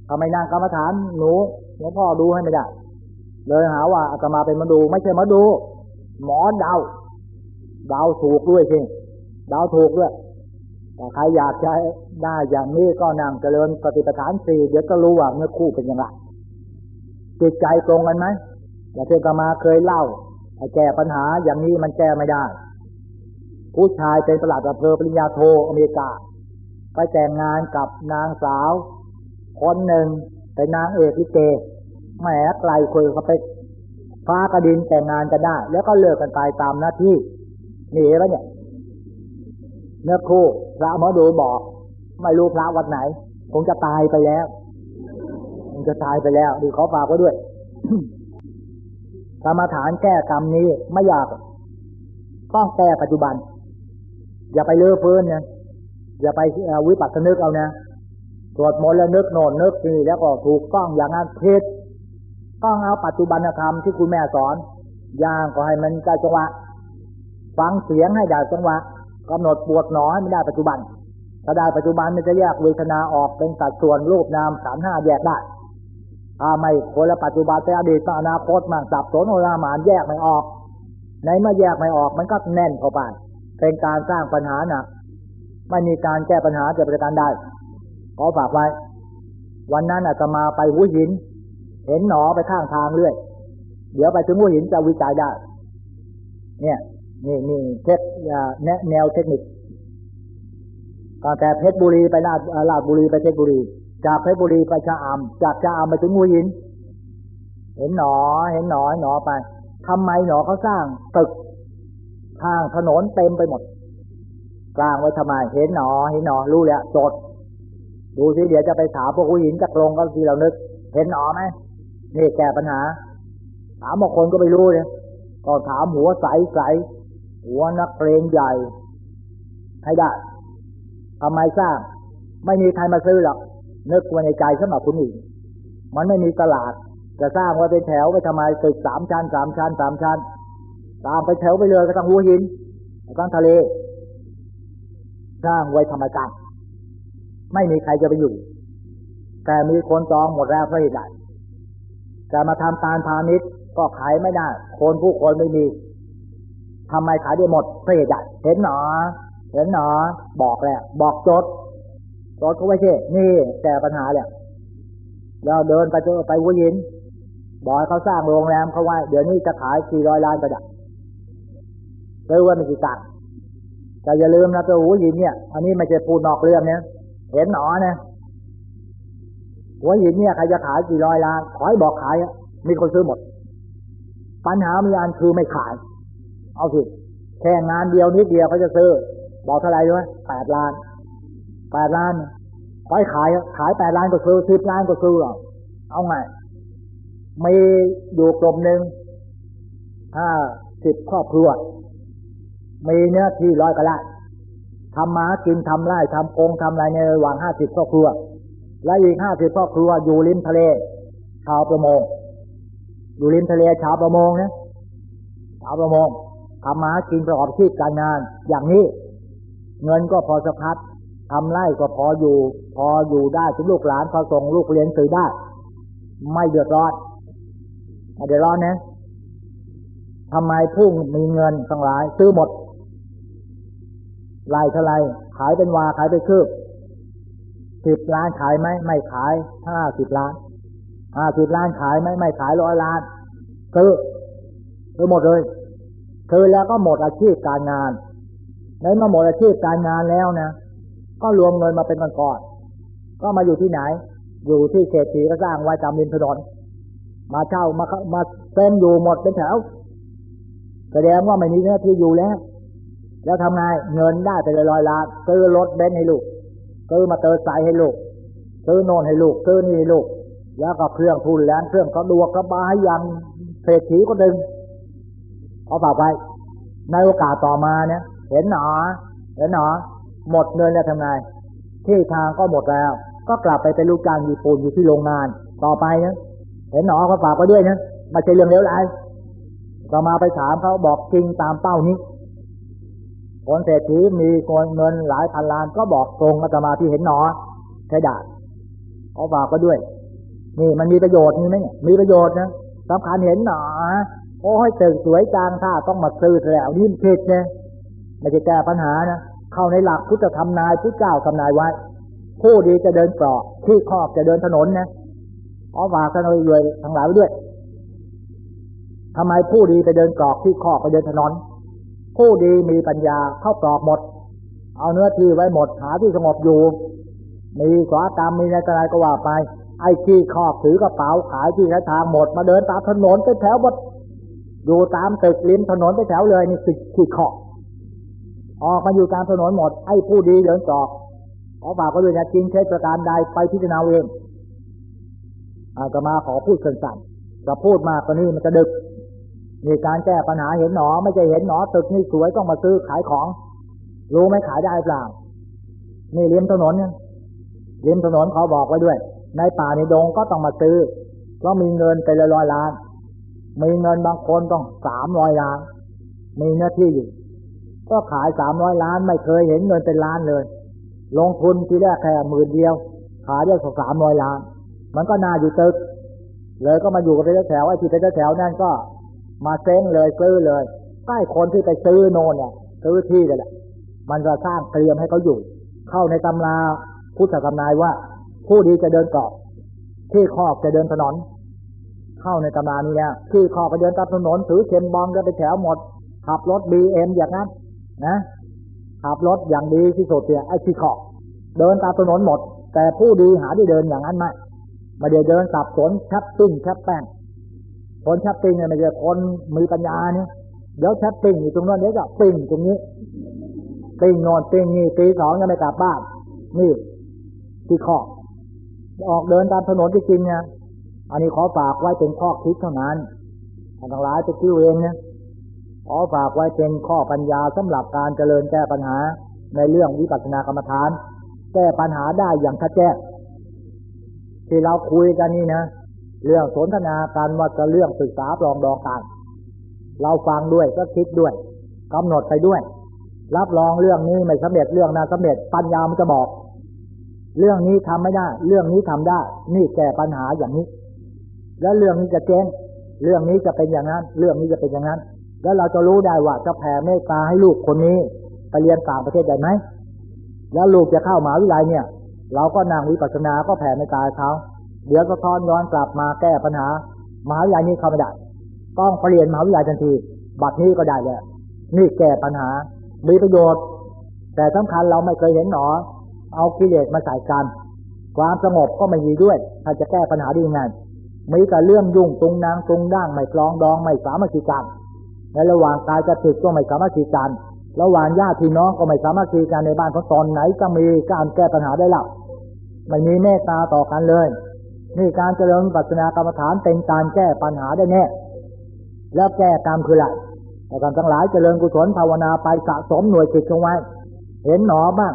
ทำไมนั่งกรรมฐานหนูหลวงพ่อดูให้ไม่ได้เลยหาว่าอาตมาเป็นมาดู ไม่ใช่มาดู หมอเดาเดาถูกด้วยจริงเดาถูกด้วยแต่ใครอยากจะได้อย่างนี้ก็นั่งเจริญปฏิปทานสี่เดี๋ยวก็รู้ว่าเมื่อคู่เป็นยังไงจิตใจตรงกันไหมอย่างที่กมาเคยเล่าแก้ปัญหาอย่างนี้มันแก้ไม่ได้ ผู้ชายเป็นประหลัดอำเภอปริญญาโทอเมริกา ไปแต่งงานกับนางสาว คนหนึ่งเป็นนางเอกลิเกแหมไกลคุยเขาไปฟ้ากระดินแต่งงานกันได้ แล้วก็เลิกกันไปตามหน้าที่หนีแล้วเนี่ยเนื้อคู่พระมอดูบอก ไม่รู้พระวัดไหน คงจะตายไปแล้วคงจะตายไปแล้วดีขอฝากไว้ด้วยกรรมฐานแก้กรรมนี้ไม่ยากต้องแก้ปัจจุบัน อย่าไปเลือเฟื้นนะ อย่าไปวิปัสสนึกเอานะตรวจมนแล้วนึกโน่นนึกนี่แล้วก็ถูกต้องอย่างนั้นผิดต้องเอาปัจจุบันธรรมที่คุณแม่สอนย่างก็ให้มันได้จังหวะ ฟังเสียงให้ได้จังหวะกำหนดปวดหนอให้ไม่ได้ปัจจุบัน ถ้าได้ปัจจุบันมันจะแยกเวทนาออกเป็นสัดส่วนรูปนามสามห้าแยกได้ถ้าไม่คนละปัจจุบันแต่อดีตอนาคตมั่งสับสนโอรามานแยกไม่ออก ในเมื่อแยกไม่ออกมันก็แน่นเข้าไปเป็นการสร้างปัญหาหนัก ไม่มีการแก้ปัญหาจะประการได้ ขอฝากไว้ วันนั้นอาจจะมาไปหัวหิน เห็นหนอไปข้างทางเรื่อย เดี๋ยวไปถึงหัวหินจะวิจัยได้ เนี่ยนี่นี่เทคแนวเทคนิคตั้งแต่เพชรบุรีไปลาดลาดบุรีไปเพชรบุรี จากเพชรบุรีไปชะอำจากชะอำไปถึงหัวหิน เห็นหนอเห็นหนอหนอไปทำไมหนอเขาสร้างตึกทางถนนเต็มไปหมด กลางไว้ทำไม เห็นหนอ เห็นหนอ รู้แล้วจด ดูสิเดี๋ยวจะไปถามพวกผู้หญิงจักลงก็ทีเรานึก เห็นหนอไหมนี่แก้ปัญหา ถามบางคนก็ไม่รู้เนี่ยก็ถามหัวใสใสหัวนักเรงใหญ่ให้ได้ทำไมสร้าง ไม่มีใครมาซื้อหรอกนึกไว้ในใจสำหรับคุณอีกมันไม่มีตลาด จะสร้างไว้เป็นแถวไปทำไมตึกสามชั้นสามชั้นสามชั้นตามไปแถวไปเลยก็ต้องหัวหินต้องทะเล ร้างไว้ธรรมชาติไม่มีใครจะไปอยู่ แต่มีคนจองหมดแล้วเพราะเหตุใดแต่มาทำการพาณิชย์ก็ขายไม่ได้ คนผู้คนไม่มีทำไมขายได้หมดเพราะเหตุใดเห็นหนอ เห็นหนอ บอกแล้วบอกจดจดเขาไว้เช่นี่แก้ปัญหาเนี่ยเราเดินไปเจอไปหัวหินบอกเขาสร้างโรงแรมเขาไว้ เดี๋ยวนี้จะขายสี่ร้อยล้านก็ได้ซื้อว่าม่กี่ตังค์ แต่อย่าลืมนะตัวหัวหินเนี่ย อันนี้ไม่ใช่พูดนอกเรื่องเนี่ยเห็นหนอเนี่ยหัวหินเนี่ยใครจะขายกี่ร้อยล้านขอให้บอกขายมีคนซื้อหมด ปัญหามีอันคือไม่ขาย เอาสิแค่งานเดียวนิดเดียวเขาจะซื้อ บอกเท่าไหร่ด้วยแปดล้านแปดล้านขอให้ขายขายแปดล้านก็ซื้อสิบล้านก็ซื้อหรอเอาไงมีอยู่กลุ่มหนึ่งห้าสิบครอบครัว มีเนื้อที่ร้อยกระไรทำมากินทำไร่ทำกงทำอะไรในระหว่างห้าสิบครอบครัว และอีกห้าสิบครอบครัวอยู่ริมทะเล ชาวประมง อยู่ริมทะเลชาวประมงนะชาวประมงทำมากินประกอบชีพการงาน อย่างนี้ เงินก็พอสะพัดทำไร่ก็พออยู่ พออยู่ได้ถึงลูกหลานพอส่งลูกเรียนสื่อได้ ไม่เดือดร้อนไม่เดือดร้อนนะทำไมผู้มีเงินทั้งหลาย ซื้อหมด ไล่เท่าไรขายเป็นวาขายไปคืบสิบล้านขายไหมไม่ขายห้าสิบล้านห้าสิบล้านขายไหมไม่ขายร้อยล้านคือคือหมดเลยคือแล้วก็หมดอาชีพการงานในเมื่อหมดอาชีพการงานแล้วนะก็รวมเงินมาเป็นก้อนก็มาอยู่ที่ไหน อยู่ที่เศรษฐีก็สร้างไว้ตามริมถนนมาเช่ามามาเต็มอยู่หมดเป็นแถวแสดงว่าไม่มีเนื้อที่อยู่แล้ว แล้วทำไงเงินได้ไปเลยร้อยล้านซื้อรถเบนซ์ให้ลูกซื้อมาเตอร์ไซค์ให้ลูกซื้อโน่นให้ลูกซื้อนี่ให้ลูก แล้วก็เครื่องทุนแล้วเครื่องสะดวกสบายอย่างเศรษฐีก็ดึงเอาฝากไปในโอกาสต่อมาเนี่ย เห็นหนอเห็นหนอหมดเงินแล้วทำไงที่ทางก็หมดแล้ว ก็กลับไปเป็นลูกจ้างญี่ปุ่นอยู่ที่โรงงาน ต่อไปเนี่ยเห็นหนอเขาฝากไปด้วยเนี่ยไม่ใช่เรื่องเลวร้ายต่อมาไปถามเขาบอกจริงตามเป้านี้ คนเศรษฐีมีเงินหลายพันล้านก็บอกตรงอาตมาที่เห็นหนอใช้ด่าเขาฝากก็ด้วย นี่มันมีประโยชน์นี่ไหมมีประโยชน์นะสำคัญเห็นหนอโอ้ยตึกสวยจางท่าต้องมาซื้อแล้วนี่ผิดเนี่ยไม่ใช่แก้ปัญหานะเข้าในหลักพุทธธรรมนายพุทธเจ้าทำนายไว้ผู้ดีจะเดินเกราะที่ครอบจะเดินถนนนะขอฝากกันเลยทั้งหลายไว้ด้วยทำไมผู้ดีไปเดินกรอกที่ครอบไปเดินถนน ผู้ดีมีปัญญาเข้าปลอกหมด เอาเนื้อที่ไว้หมดหาที่สงบอยู่ มีขวากรรมมีอะไรก็ว่าไป ไอ้ที่คอบถือกระเป๋าขายที่ทางหมด มาเดินตามถนนไปแถวหมดอยู่ตามตึกริมถนนไปแถวเลยนี่สิขี้ขอบออกมาอยู่ตามถนนหมด ไอ้ผู้ดีเดินจอกขอฝากก็ด้วยนะจริงเทศประการใดไปพิจารณาเองอาตมาขอพูดสั้นๆจะพูดมากกว่านี้มันจะดึก นี่การแก้ปัญหาเห็นหนอ ไม่ใช่เห็นหนอตึกนี่สวยต้องมาซื้อขายของ รู้ไหมขายได้เปล่านี่ริมถนนเนี่ยริมถนนเขาบอกไว้ด้วย ในป่าในดงก็ต้องมาซื้อเพราะมีเงินเป็นร้อยล้าน มีเงินบางคนต้องสามร้อยล้าน มีเนื้อที่อยู่ ก็ขายสามร้อยล้านไม่เคยเห็นเงินเป็นล้านเลย ลงทุนทีแรกแค่หมื่นเดียว ขายได้สามร้อยล้าน มันก็น่าอยู่ตึกเลยก็มาอยู่กันเป็นแถวไอ้ที่เป็นแถวนั่นก็ มาเซ้งเลยซื้อเลยใกล้คนที่ไปซื้อโนนเนี่ยซื้อที่เลยแหละมันจะสร้างเตรียมให้เขาอยู่ เข้าในตำราพุทธธรรมนายว่า ผู้ดีจะเดินเกาะที่คอกจะเดินถนน เข้าในตำรานี้เนี่ยที่คอกไปเดินตามถนนถือเข็มบองจะไปแถวหมด ขับรถบีเอ็มอย่างนั้น นะขับรถอย่างดีที่สุดเนี่ยไอ้ที่คอกเดินตามถนนหมด แต่ผู้ดีหาที่เดินอย่างนั้นไม่มาเดี๋ยวเดินสับสนแคบตุ้งแคบแป้ง คนชับปิ้งเนี่ยไม่ใช่คนมีปัญญาเนี่ยเดี๋ยวชับปิ้งอยู่ตรงนั้นเดี๋ยวจะปิ้งตรงนี้ติ้งนอนติ้งนี่ตีสองยังไม่กลับบ้านนี่ที่ข้อออกเดินตามถนนที่จริงเนี่ยอันนี้ขอฝากไว้เป็นข้อคิดเท่านั้นทั้งหลายจะคิดเองเนี่ยขอฝากไว้เป็นข้อปัญญาสำหรับการเจริญแก้ปัญหาในเรื่องวิปัสสนากรรมฐาน แก้ปัญหาได้อย่างชัดแจ้งที่เราคุยกันนี่นะ เรื่องสนทนาการว่าจะเรื่องศึกษาปรองดองกันเราฟังด้วยก็คิดด้วยกำหนดไปด้วย รับรองเรื่องนี้ไม่สำเร็จเรื่องนั้นสำเร็จปัญญามันจะบอก เรื่องนี้ทำไม่ได้ เรื่องนี้ทำได้ นี่แก้ปัญหาอย่างนี้ แล้วเรื่องนี้จะเจ๊งเรื่องนี้จะเป็นอย่างนั้น เรื่องนี้จะเป็นอย่างนั้น แล้วเราจะรู้ได้ว่าจะแผ่เมตตาให้ลูกคนนี้ไปเรียนต่างประเทศได้ไหมแล้วลูกจะเข้ามหาวิทยาลัยเนี่ย เราก็นั่งวิปัสสนาก็แผ่เมตตาเขา เดี๋ยวก็ทอนย้อนกลับมาแก้ปัญหามหาวิทยาลัยนี้เข้าไม่ได้ ต้องเปลี่ยนมหาวิทยาลัยทันที บัดนี้ก็ได้เลยนี่แก้ปัญหา มีประโยชน์ แต่สำคัญเราไม่เคยเห็นหนอ เอากิเลสมาใส่กัน ความสงบก็ไม่มีด้วย ถ้าจะแก้ปัญหาด้ยังไงมีแต่เรื่องยุ่งตรงนางตรงด่างไม่กลองดองไม่สามัคคีกันในระหว่างกายจะติดก็ไม่สามัคคีกันระหว่างญาติพี่น้องก็ไม่สามัคคีกันในบ้านของตอนไหนก็มีการแก้ปัญหาได้หลับไม่มีเมตตาต่อกันเลย นี่การเจริญปัจนากรรมฐานเป็นการแก้ปัญหาได้แน่ แล้วแก้กรรมคืออะไรแต่การทั้งหลายเจริญกุศลภาวนาไปสะสมหน่วยจิตเอาไว้ เห็นหนอบ้าง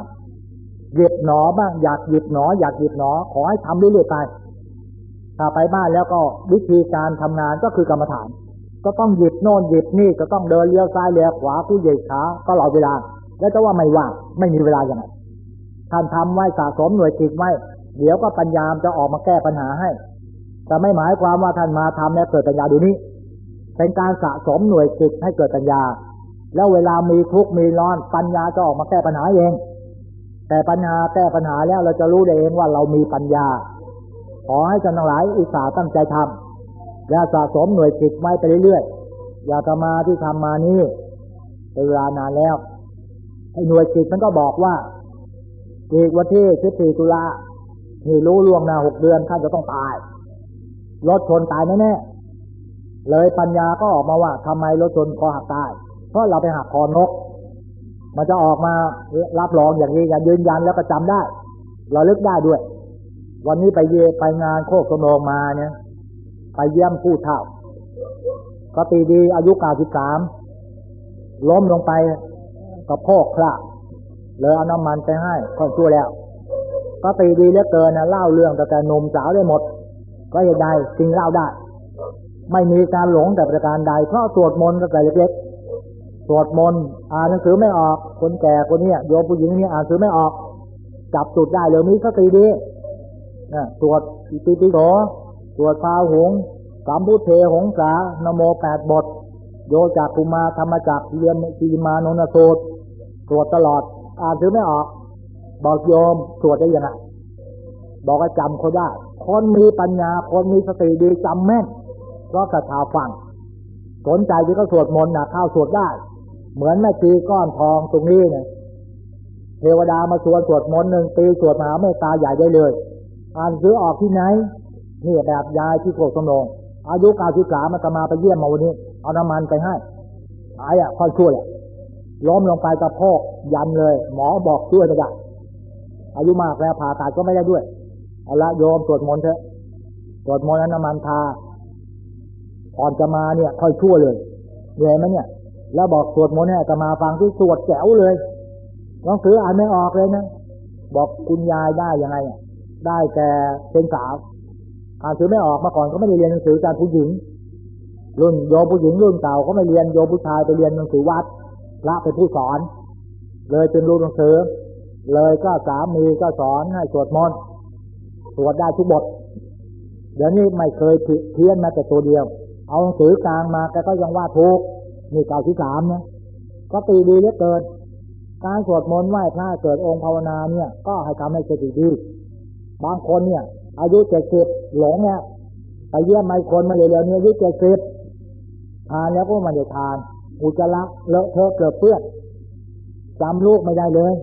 หยิบหนอบ้าง อยากหยิบหนอ อยากหยิบหนอ ขอให้ทำเรื่อยๆไป ถ้าไปบ้านแล้วก็วิธีการทำงานก็คือกรรมฐาน ก็ต้องหยิบโน่นหยิบนี่ก็ต้องเดินเลี้ยวซ้ายเลี้ยวขวาผู้ใหญ่ขาก็หลอดเวลา แล้วจะว่าไม่ว่างไม่มีเวลาอย่างไรท่านทำไว้สะสมหน่วยจิตไว้ เดี๋ยวก็ปัญญาจะออกมาแก้ปัญหาให้ แต่ไม่หมายความว่าท่านมาทำแล้วเกิดปัญญาดูนี้ เป็นการสะสมหน่วยจิตให้เกิดปัญญา แล้วเวลามีทุกข์มีร้อนปัญญาจะออกมาแก้ปัญหาเอง แต่ปัญหาแก้ปัญหาแล้วเราจะรู้ได้เองว่าเรามีปัญญา ขอให้ท่านทั้งหลายอุตส่าห์ตั้งใจทำและสะสมหน่วยจิตไว้ไปเรื่อยๆ อย่าทำมาที่ทำมานี้เป็นเวลานานแล้วไอ้หน่วยจิตมันก็บอกว่าอีกวันที่สิบสี่ตุลา นี่รู้ล่วงหน้าหกเดือนท่านจะต้องตาย รถชนตายแน่ๆเลยปัญญาก็ออกมาว่าทำไมรถชนคอหักตาย เพราะเราไปหักคอนก มันจะออกมารับรองอย่างนี้อย่างยืนยันแล้วก็จำได้เราลึกได้ด้วย วันนี้ไปเยไปงานโคกสมองมาเนี่ย ไปเยี่ยมผู้เฒ่าก็ตีดีอายุเก้าสิบสามล้มลงไปกับพ่อคราเลยเอาน้ำมันไปให้ค่อนชั่วแล้ว ก็ตีดีเหลือเกินนะเล่าเรื่องแต่แต่นมสาวได้หมด ก็ยังได้จริงเล่าได้ ไม่มีการหลงแต่ประการใดเพราะสวดมนต์ตั้งแต่เล็กๆสวดมนต์อ่านหนังสือไม่ออก คนแก่คนนี้โยมผู้หญิงนี่อ่านหนังสือไม่ออก จับจุดได้เลยมีสติดีนะสวดอิติปิโสสวดพาหงสามพุทเทหงสานโมแปดบท โยจากกุมาธรรมจักเรียนจีมานนสูตรสวดตลอด อ่านถือไม่ออก บอกโยมสวดได้ยังไงบอกว่าจำเขาได้ คนมีปัญญา คนมีสติดีจำแม่นเพราะกระทาฟัง สนใจที่เขาสวดมนต์นะข้าวสวดได้ เหมือนแม่ชีก้อนทองตรงนี้เนี่ยเทวดามาสวดสวดมนต์หนึ่งปีสวดมหาเมตตาใหญ่ได้เลยอ่านซื้อออกที่ไหน นี่แบบยายที่โกสมนงอายุการศึกษามาตมาไปเยี่ยมมาวันนี้ เอาน้ำมันไปให้หายอะค่อยช่วยล้มลงไปกระโพกยันเลย หมอบอกช่วยไม่ได้ อายุมากแล้วผ่าตัดก็ไม่ได้ด้วยเอาละโยมสวดมนต์เถอะสวดมนต์น้ำมันทาก่อนจะมาเนี่ยค่อยชั่วเลยเหนื่อยไหมเนี่ย แล้วบอกสวดมนต์เนี่ยจะมาฟังที่สวดแจ๋วเลยน้องสืออ่านไม่ออกเลยนะบอกคุณยายได้ยังไง ได้แก่เป็นสาวอ่านสือไม่ออกมาก่อนก็ไม่ได้เรียนหนังสือการผู้หญิง รุ่นโยผู้หญิงรุ่นเก่าก็ไม่เรียนโยผู้ชายไปเรียนหนังสือวัดพระเป็นผู้สอน เลยเป็นรู้หนังสือ เลยก็สามีก็สอนให้สวดมนต์สวดได้ทุกบท เดี๋ยวนี้ไม่เคยเพี้ยนแม้แต่ตัวเดียว เอาหนังสือกลางมาแกก็ยังว่าถูกนี่เก่าที่สามเนี่ยก็ตีดีเหลือเกิน การสวดมนต์ไหว้พระเกิดองค์ภาวนาเนี่ย ก็ให้ทำให้สติดี บางคนเนี่ย อายุเจ็ดสิบหลงเนี่ยไปเยี่ยมไม่คนมาเร็วๆนี้อายุเจ็ดสิบทานแล้วก็มาเดี๋ยวทาน อุจจาระเลอะเทอะเกลือเปื้อนจำลูกไม่ได้เลย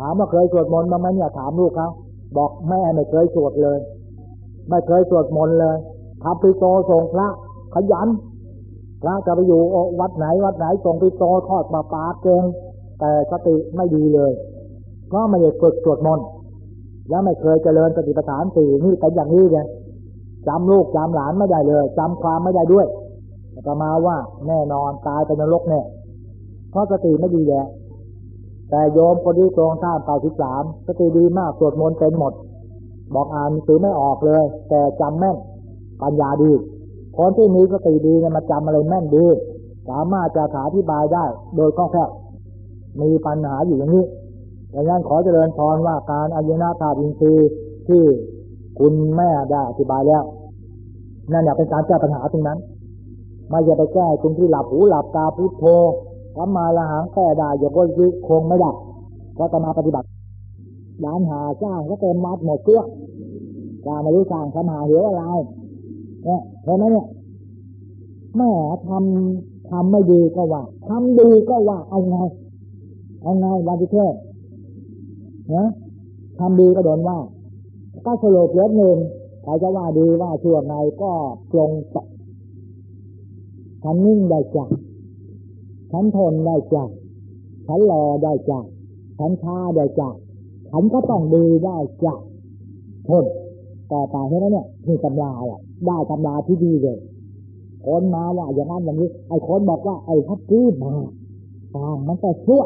ถามว่าเคยสวดมนต์มาไหมเนี่ยถามลูกเขาบอกแม่ไม่เคยสวดเลย ไม่เคยสวดมนต์เลยทำปิโตส่งพระ ขยันพระจะไปอยู่วัดไหนวัดไหนส่งปิโตทอดมาปาเกงแต่สติไม่ดีเลยก็ไม่ได้ฝึกสวดมนต์แล้วไม่เคยเจริญสติปัฏฐานสี่นี่เป็นอย่างนี้เลยจำลูกจำหลานไม่ได้เลยจำความไม่ได้ด้วยก็มาว่าแน่นอนตายเป็นนรกแน่เพราะสติไม่ดีแหละ แต่โยมคนที่ตรงข้ามเก่าสิบสามสติดีมากสวดมนต์เป็นหมด บอกอ่านสือไม่ออกเลย แต่จำแม่น ปัญญาดี คนที่มีสติดีเนี่ยมาจำอะไรแม่นดี สามารถจะอธิบายได้ โดยก็แค่มีปัญหาอยู่อย่างนี้ดังนั้นขอเจริญพรว่าการอายุนาธาตุอินทรีย์ที่คุณแม่ได้อธิบายแล้ว นั่นเนี่ยเป็นการแก้ปัญหาตรงนั้น ไม่จะไปแก้ตรงที่หลับหูหลับตาพุทโธ ทำมาละหางแก้ได้อย่าก็ยิคงไม่ได้ก็จะมาปฏิบัติร้านหาสร้างก็เต็มมัดหมดเครื่องกาไม่รู้สร้างทำหาเหวอะไรเนี่ยเห็นไหมเนี่ยแม่ทำทำไม่ดีก็ว่าทำดีก็ว่าเอาไงเอาไงวันที่เทศนะทำดีก็โดนว่าก็สรุปเล็กหนึ่งใครจะว่าดีว่าชั่วไงก็ปรงตกฉันนิ่งได้จ้ะ ฉันทนได้จ้ะฉันรอได้จ้ะฉันช้าได้จ้ะฉันก็ต้องดีได้จ้ะทนต่อไปให้แล้วเนี่ยมีตำราอะ ได้ตำราที่ดีเลยคนมาว่าอย่างนั้นอย่างนี้ ไอ้คนบอกว่าไอ้ทับกี้มาสร้างมันแต่ชั่ว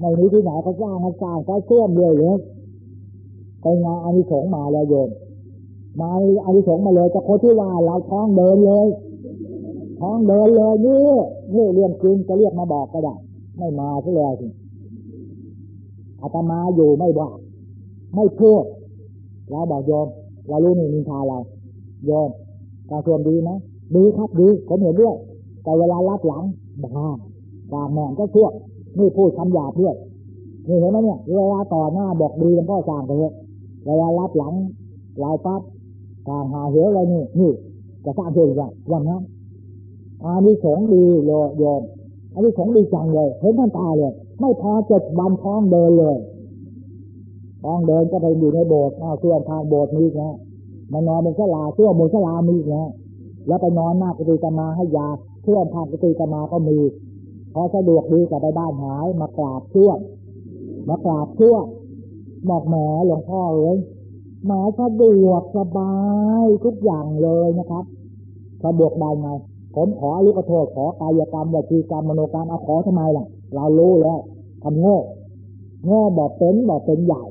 ในนี้ที่ไหนเขาสร้างเขาสร้างเขาเชื่อมเลยเลยไปงานอานิสงส์มาแล้วโยมมาอานิสงส์มาเลยจะโคที่ว่าเราท้องเดินเลย ท้องเดินเลยนี่ นี่เรื่องจริงจะเรียกมาบอกก็ได้ ไม่มาซะเลยสิอาตมาอยู่ไม่บอกไม่พูดเราบอกโยมเรารู้นี่นินทาเราโยมการส่วนดีนะดีครับดีผมเห็นด้วย แต่เวลารับหลังบ้าบางแม่ก็เชั่วนี่พูดคำหยาบเพื่อนี่เห็นไหมเนี่ยเวลาต่อหน้าบอกดีมันก็สร้างไปเถอะเวลารับหลังเราปั๊บกางหาเหวอะไรนี่นี่จะสร้างเพื่อว่าวันนั้น อานิสงส์ดีโยโยมอันนี้สงดีจังเลย เห็นท่านตาเลย ไม่พอเจ็ดวันท้องเดินเลยท้องเดินก็ไปอยู่ในโบสถ์อ้าเสื่อมทางโบสถ์มีนะมานอนบนสลาเสื่อมบนสลามีนะแล้วไปนอนหน้ากุฏิกรรมาให้ยาเสื่อมทางกุฏิกรรมาก็มี พอสะดวกดีกับไปบ้านหายมากราบเชื่อมากราบเชื่อบอกแหมหลวงพ่อเอ้ยหมาสะดวกสบายทุกอย่างเลยนะครับสะดวกได้ไง ผมขอลูกโทษขอกายกรรมวิจีกรรมมโนกรรมเอาขอทำไมล่ะ เรารู้แล้วทำโง่โง่บอกเป็นบอกเป็นใหญ่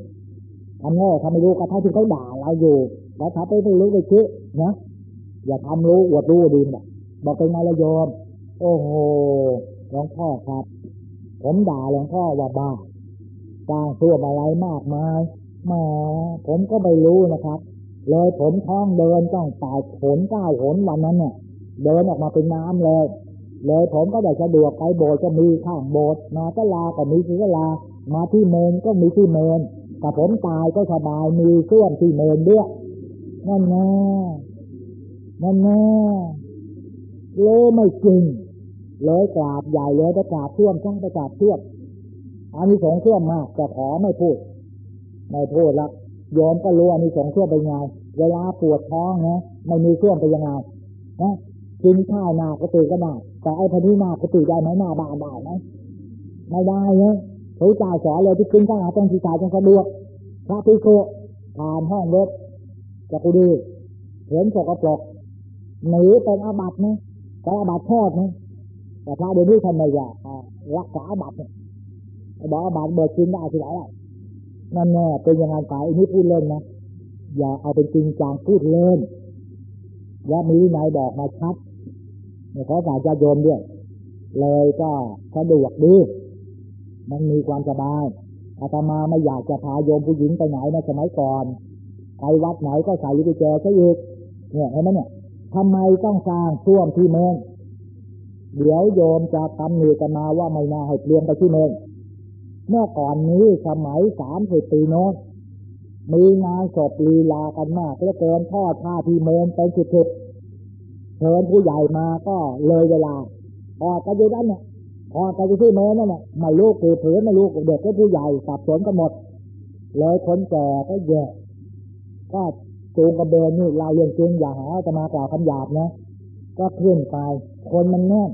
ทำโง่ทำไม่รู้ก็เท่าที่เขาด่าเราอยู่แล้วถ้าไปไม่รู้ไปคิดนะอย่าทำรู้อวดรู้ดีนะบอกเป็นไงละโยม โอ้โหหลวงพ่อครับ ผมด่าหลวงพ่อว่าบ้าสร้างตัวอะไรมากมายแหมผมก็ไม่รู้นะครับ เลยผมท้องเดินต้องตายผลก้าวผลวันนั้นเนี่ย เดินออกมาเป็นน้ำเลย เลยผมก็ได้สะดวกไปโบสถ์ก็มีข้างโบสถ์มาก็ลาก็มีที่ลา มาที่เมนก็มีที่เมนแต่ผมตายก็สบายมีส้วมที่เมนด้วยนั่นแน่นั่นแน่โลไม่จริงเลยกราบใหญ่เลยไปกราบท่วมช่างไปกราบท่วมอันนี้สองท่วมมากแต่ขอไม่พูด ไม่พูดละยอมก็รู้อันนี้สองท่วมไปไง เวลาปวดท้องนะไม่มีท่วมไปยังไงนะ กินข้าวหน้ากติก็ได้แต่ไอ้พอดีหน้ากติได้ไหมหน้าบ้านได้ไหมไม่ได้เนี่ยพระเจ้าสอนเลยที่กินข้าวต้องที่จ่ายจงสะดวกพระพิโกผ่านห้องรถจะกูดีเห็นสกปรกหนีเป็นอาบัตินะแต่อาบัติทอดนะแต่พระเดี๋ยวนี้ทำไมอยากรักษาอาบัติเนี่ยบอกอาบัติเบิดกินได้ที่ไหนนั่นแน่เป็นยังไงไปอันนี้พูดเล่นนะอย่าเอาเป็นจริงจังพูดเล่นและมีนายบอกมาชัด ขอฝากจะโยมด้วย เลยก็สะดวกดี มันมีความสบายอาตมาไม่อยากจะพาโยมผู้หญิงไปไหนในสมัยก่อนไปวัดไหนก็ใส่ยุกแจซะอีกเนี่ยเห็นไหมเนี่ยทำไมต้องสร้างช่วงที่เมนเดี๋ยวโยมจะตำหนิกันมาว่าไม่น่าให้เปลี่ยนไปที่เมนเมื่อก่อนนี้สมัยสามสิบปีโน้นมีงานศพลีลากันมากเหลือเกินทอดผ้าที่เมนเป็นสุด เชิญผู้ใหญ่มาก็เลยเวลาพอกันอยู่ด้านเนี่ยพอกันที่เมนนั่นแหละไม่ลูกคือผืนไม่ลูกเด็กก็ผู้ใหญ่สับสนกันหมด เลยคนแก่ก็แย่ก็จูงกระเบนนี่เราเรียนจริงอย่าหาจะมากล่าวคำหยาบนะก็ขึ้นไป คนมันแน่น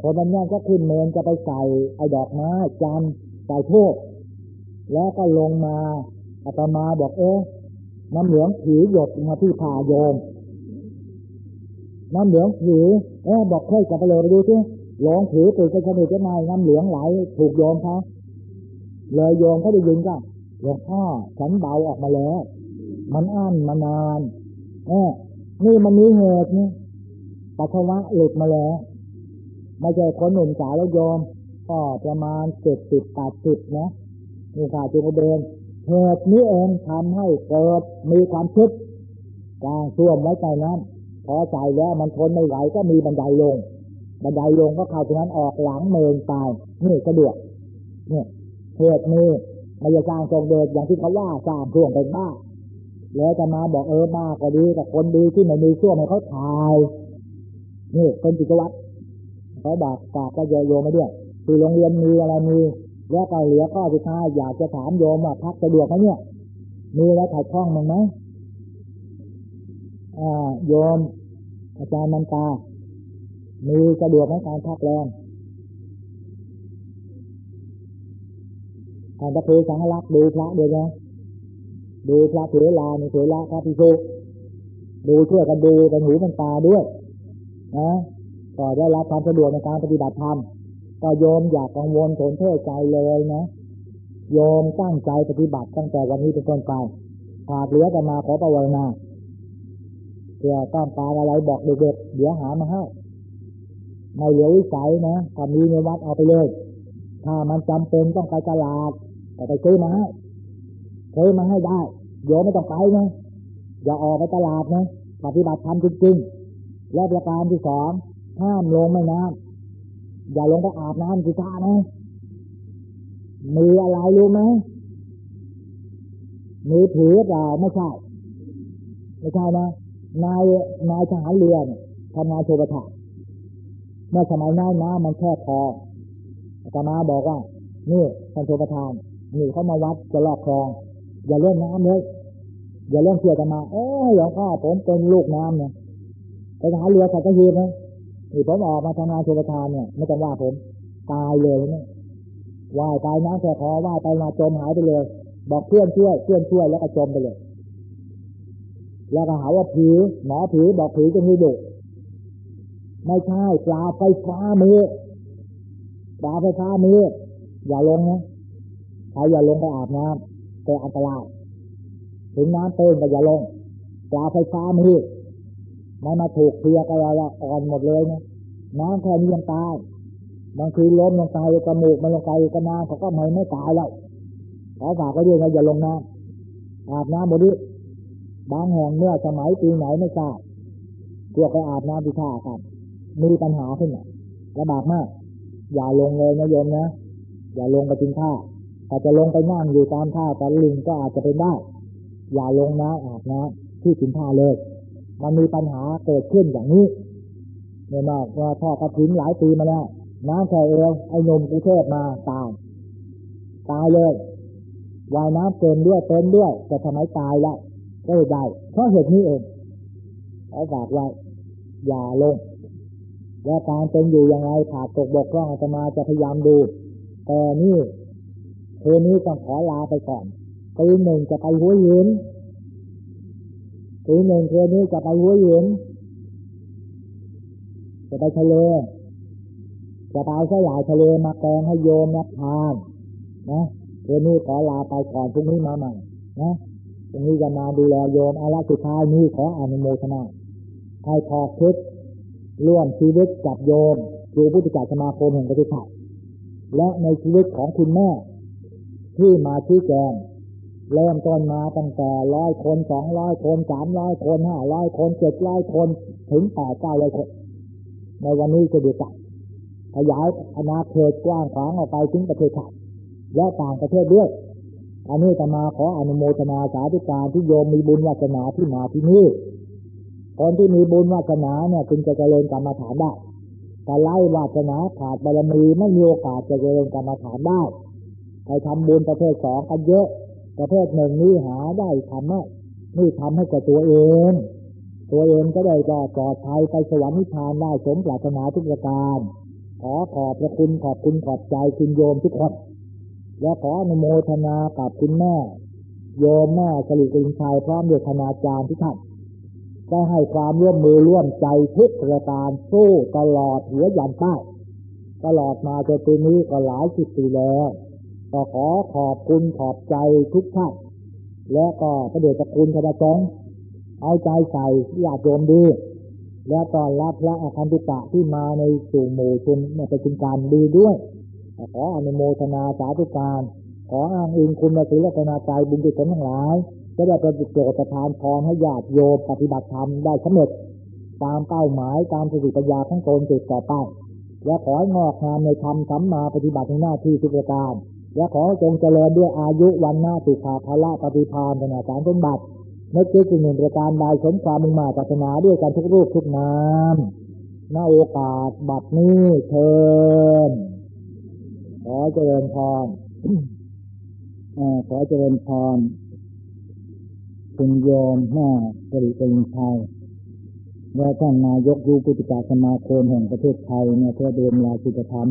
คนวันแนี้ก็ขึ้นเมนจะไปใส่ไอ้ดอกไม้จันใส่ทูบแล้วก็ลงมาอาตมาบอกเอ๊ะน้ำเหลืองผีหยดมาที่ผ่าโยม น้ำเหลืองผีเอ๊ะบอกเคยจะไปเลยไปดูสิหลงผีตื่นกันสนิทกันไงน้ำเหลืองไหลถูกโยมเขาเลยโยมเขาได้ยินก็หลวงพ่อฉันเบาออกมาแล้ว มันอั้นมานานเอ๊ะนี่มันมีเหตุนี่ปัสสาวะหลุดมาแล้วไม่ใช่คนหนุ่มสาวแล้วโยมก็ประมาณเจ็ดสิบแปดสิบนะมีขาจุกเบนเหตุนี้เองทำให้เกิดมีความคิดกางช่วมไว้ใจนั้น พอใจแล้วมันทนไม่ไหวก็มีบันไดลง บันไดลงก็เข้าตรงนั้นออกหลังเมินไปนี่สะดวกเนี่ยเหตุนี้ม่ใช่สร้างทรงเดชอย่างที่เขาว่าสร้างช่วงเป็นบ้าแล้วจะมาบอกเออบ้าก็ดีแต่คนดีที่ไม่มีช่วงให้เขาถ่ายนี่เป็นจิตวัตรเขาบอกฝากก็โยมมาด้วยคือโรงเรียนมีอะไรมีแล้วก็เหลือข้อสุดท้ายอยากจะถามโยมว่าพักสะดวกไหมเนี่ย มีแล้วถ่ายช่องมั้งไหม โยม อาจารย์มันตา มีสะดวกไหมการพักแรงการประเพสังรักษ์ดูพระด้วยนะดูพระเถราในเถระพระพิสุดูช่วยกันดูเป็นหูเป็นตาด้วยนะก็ได้รับความสะดวกในการปฏิบัติธรรมก็โยมอยากกังวลโถนเทใจเลยนะโยมตั้งใจปฏิบัติตั้งแต่วันนี้เป็นต้นไปหากเหลือจะมาขอประวันา เพื่อต้องการอะไรบอกเด็กๆเดี๋ยวหามาให้ไม่เหลือวิสัยนะถ้ามีในวัดเอาไปเลย ถ้ามันจำเป็นต้องไปตลาดก็ไปซื้อมาให้ซื้อมาให้ได้โยมไม่ต้องไปนะอย่าออกไปตลาดนะปฏิบัติธรรมจริงๆและประการที่สองห้ามลงแม่น้ำอย่าลงไปอาบน้ำสิท่านะมีอะไรรู้ไหมมีผีเปล่าไม่ใช่ ไม่ใช่นะ นายนายทหารเรือนทำงานโชว์ประทาเมื่อสมัยนั้นน้ำมันแค่พออาตมาบอกว่า นี่ท่านโชว์ประทานนี่เขามาวัดจะลอกคลอง อย่าเล่นน้ำเลยอย่าเล่นเสียกันมาเอ้ยหลวงพ่อผมเป็นลูกน้ำเนี่ยไปหาเรือสัตหีบนะนี่ผมออกมาทำงานโชว์ประทานเนี่ยไม่ต้องว่าผมตายเลยเนี่ยว่ายตายน้ำแค่พอว่ายไปมาจมหายไปเลย บอกเพื่อนช่วยเพื่อนช่วยแล้วก็จมไปเลย แล้วก็หาว่าผีหมอผีบอกผีจะมีดุไม่ใช่ปลาไฟฟ้ามีปลาไฟฟ้ามีออย่าลงนะใครอย่าลงไปอาบน้ำเป็นอันตรายถึงน้ำเต้นก็อย่าลงปลาไฟฟ้ามีมันมาถูกเพียกันแล้วอ่อนหมดเลยนะน้ำแค่นี้ยังตายบางทีล้มลงไปจมูกมันลงไปก็น้ำเขาก็ไม่ไม่ตายแล้วขอฝากไว้ด้วยนะอย่าลงน้ำอาบน้ำบดี บางแห่งเมื่อสมัยปีไหนไม่ทราบพวกไปอาบน้ำที่ท่ากันมีปัญหาขึ้นระบากมาก อย่าลงเลยนะโยมนะ อย่าลงไปกินท่าแต่จะลงไปนั่งอยู่ตามท่าตะลิงก็อาจจะเป็นได้ อย่าลงนะอาบน้ำที่กินท่าเลย มันมีปัญหาเกิดขึ้นอย่างนี้เนี่ยมากว่าพ่อกระถิ่นหลายปีมาแล้วน้ำแค่เอวไอ้นมกูเทศมาตาย ตายเลย วายน้ำเกินด้วยเต็มด้วยแต่ทำไมตายละ ก็ได้เพราะเหตุนี้เองขอฝากไว้อย่าลง และการเป็นอยู่ยังไงขาดตกบกพร่องอาตมาจะพยายามดู แต่นี่คืนนี้ต้องขอลาไปก่อนตีหนึ่งจะไปหัวหินตีหนึ่งคืนนี้จะไปหัวหินจะไปทะเล จะไปใช้หลายทะเลมาแกงให้โยมนักทาน นะคืนนี้ขอลาไปก่อนพรุ่งนี้มาใหม่นะ ตรงนี้จะมาดูแลโยมอาละสุดท้ายนี้ขออนุโมทนาให้พอคิดร่วมชีวิตกับโยมคือพุทธจักรสมาคมแห่งประเทศไทยและในชีวิตของคุณแม่ ที่มาชี้แจงเริ่มต้นมาตั้งแต่ร้อยคนสองร้อยคนสามร้อยคนห้าร้อยคนเจ็ดร้อยคนถึงแปดเก้าร้อยคน ในวันนี้จะดูกันขยายอนาเขตกว้างขวางออกไปถึงประเทศไทยและต่างประเทศด้วย อันนี้จะมาขออนุโมทนาสาธุการที่โยมมีบุญวาสนาที่มาที่นี่คนที่มีบุญวาสนาเนี่ยจึงจะเจริญกรรมฐานได้แต่ไล่วาสนาขาดบารมีไม่มีโอกาสจะเจริญกรรมฐานได้ใครทำบุญประเภทสองกันเยอะ ประเภทหนึ่งนี่หาได้ทำไม่นี่ทำให้กับตัวเอง ตัวเองก็ได้ก็ปลอดภัยไปสวรรค์นิพพานได้สมปรารถนาทุกประการขอขอบพระคุณขอบคุณขอบใจคุณโยมทุกคน และขออนุโมทนากับคุณแม่ โยมแม่สลิกินชัยพร้อมด้วยคณาจารย์ทุกท่านได้ให้ความร่วมมือร่วมใจทุกประการสู้ตลอดหัวยันใต้ตลอดมาจนปีนี้ก็หลายสิบปีแล้วก็ขอขอบคุณขอบใจทุกท่านและก็พระเดชคุณคณะสงฆ์เอาใจใส่ญาติโยมดี และตอนรับพระอาคันตุกะที่มาในสู่หมู่ชุมในประชุมการดีด้วย ขออนุโมทนาสาธุการ ขออ้างอิงคุณและศิลปนาใจบุญกุศลทั้งหลาย จะได้ประโยชน์ประทานพรให้ญาติโยมปฏิบัติธรรมได้สำเร็จตามเป้าหมายตามสติปัญญาของตนติดต่อไป และขอให้งอกงามในธรรมสัมมาปฏิบัติในหน้าที่ทุกประการ และขอจงเจริญด้วยอายุวันหน้าสุขาภละปฏิภาณธนาสารสมบัตินึกคิดสิ่งหนึ่งประการใดสมความมุ่งมาตรารถนาด้วยกันทุกรูปทุกนามณโอกาสบัดนี้เชิญข อเจริญพรขอเจริญพรคุณโยมแม่สิริเป็นชัยและท่านนายกยูปุติกาสมาคมแห่งประเทศไทยในพระเดชราชิตธรรม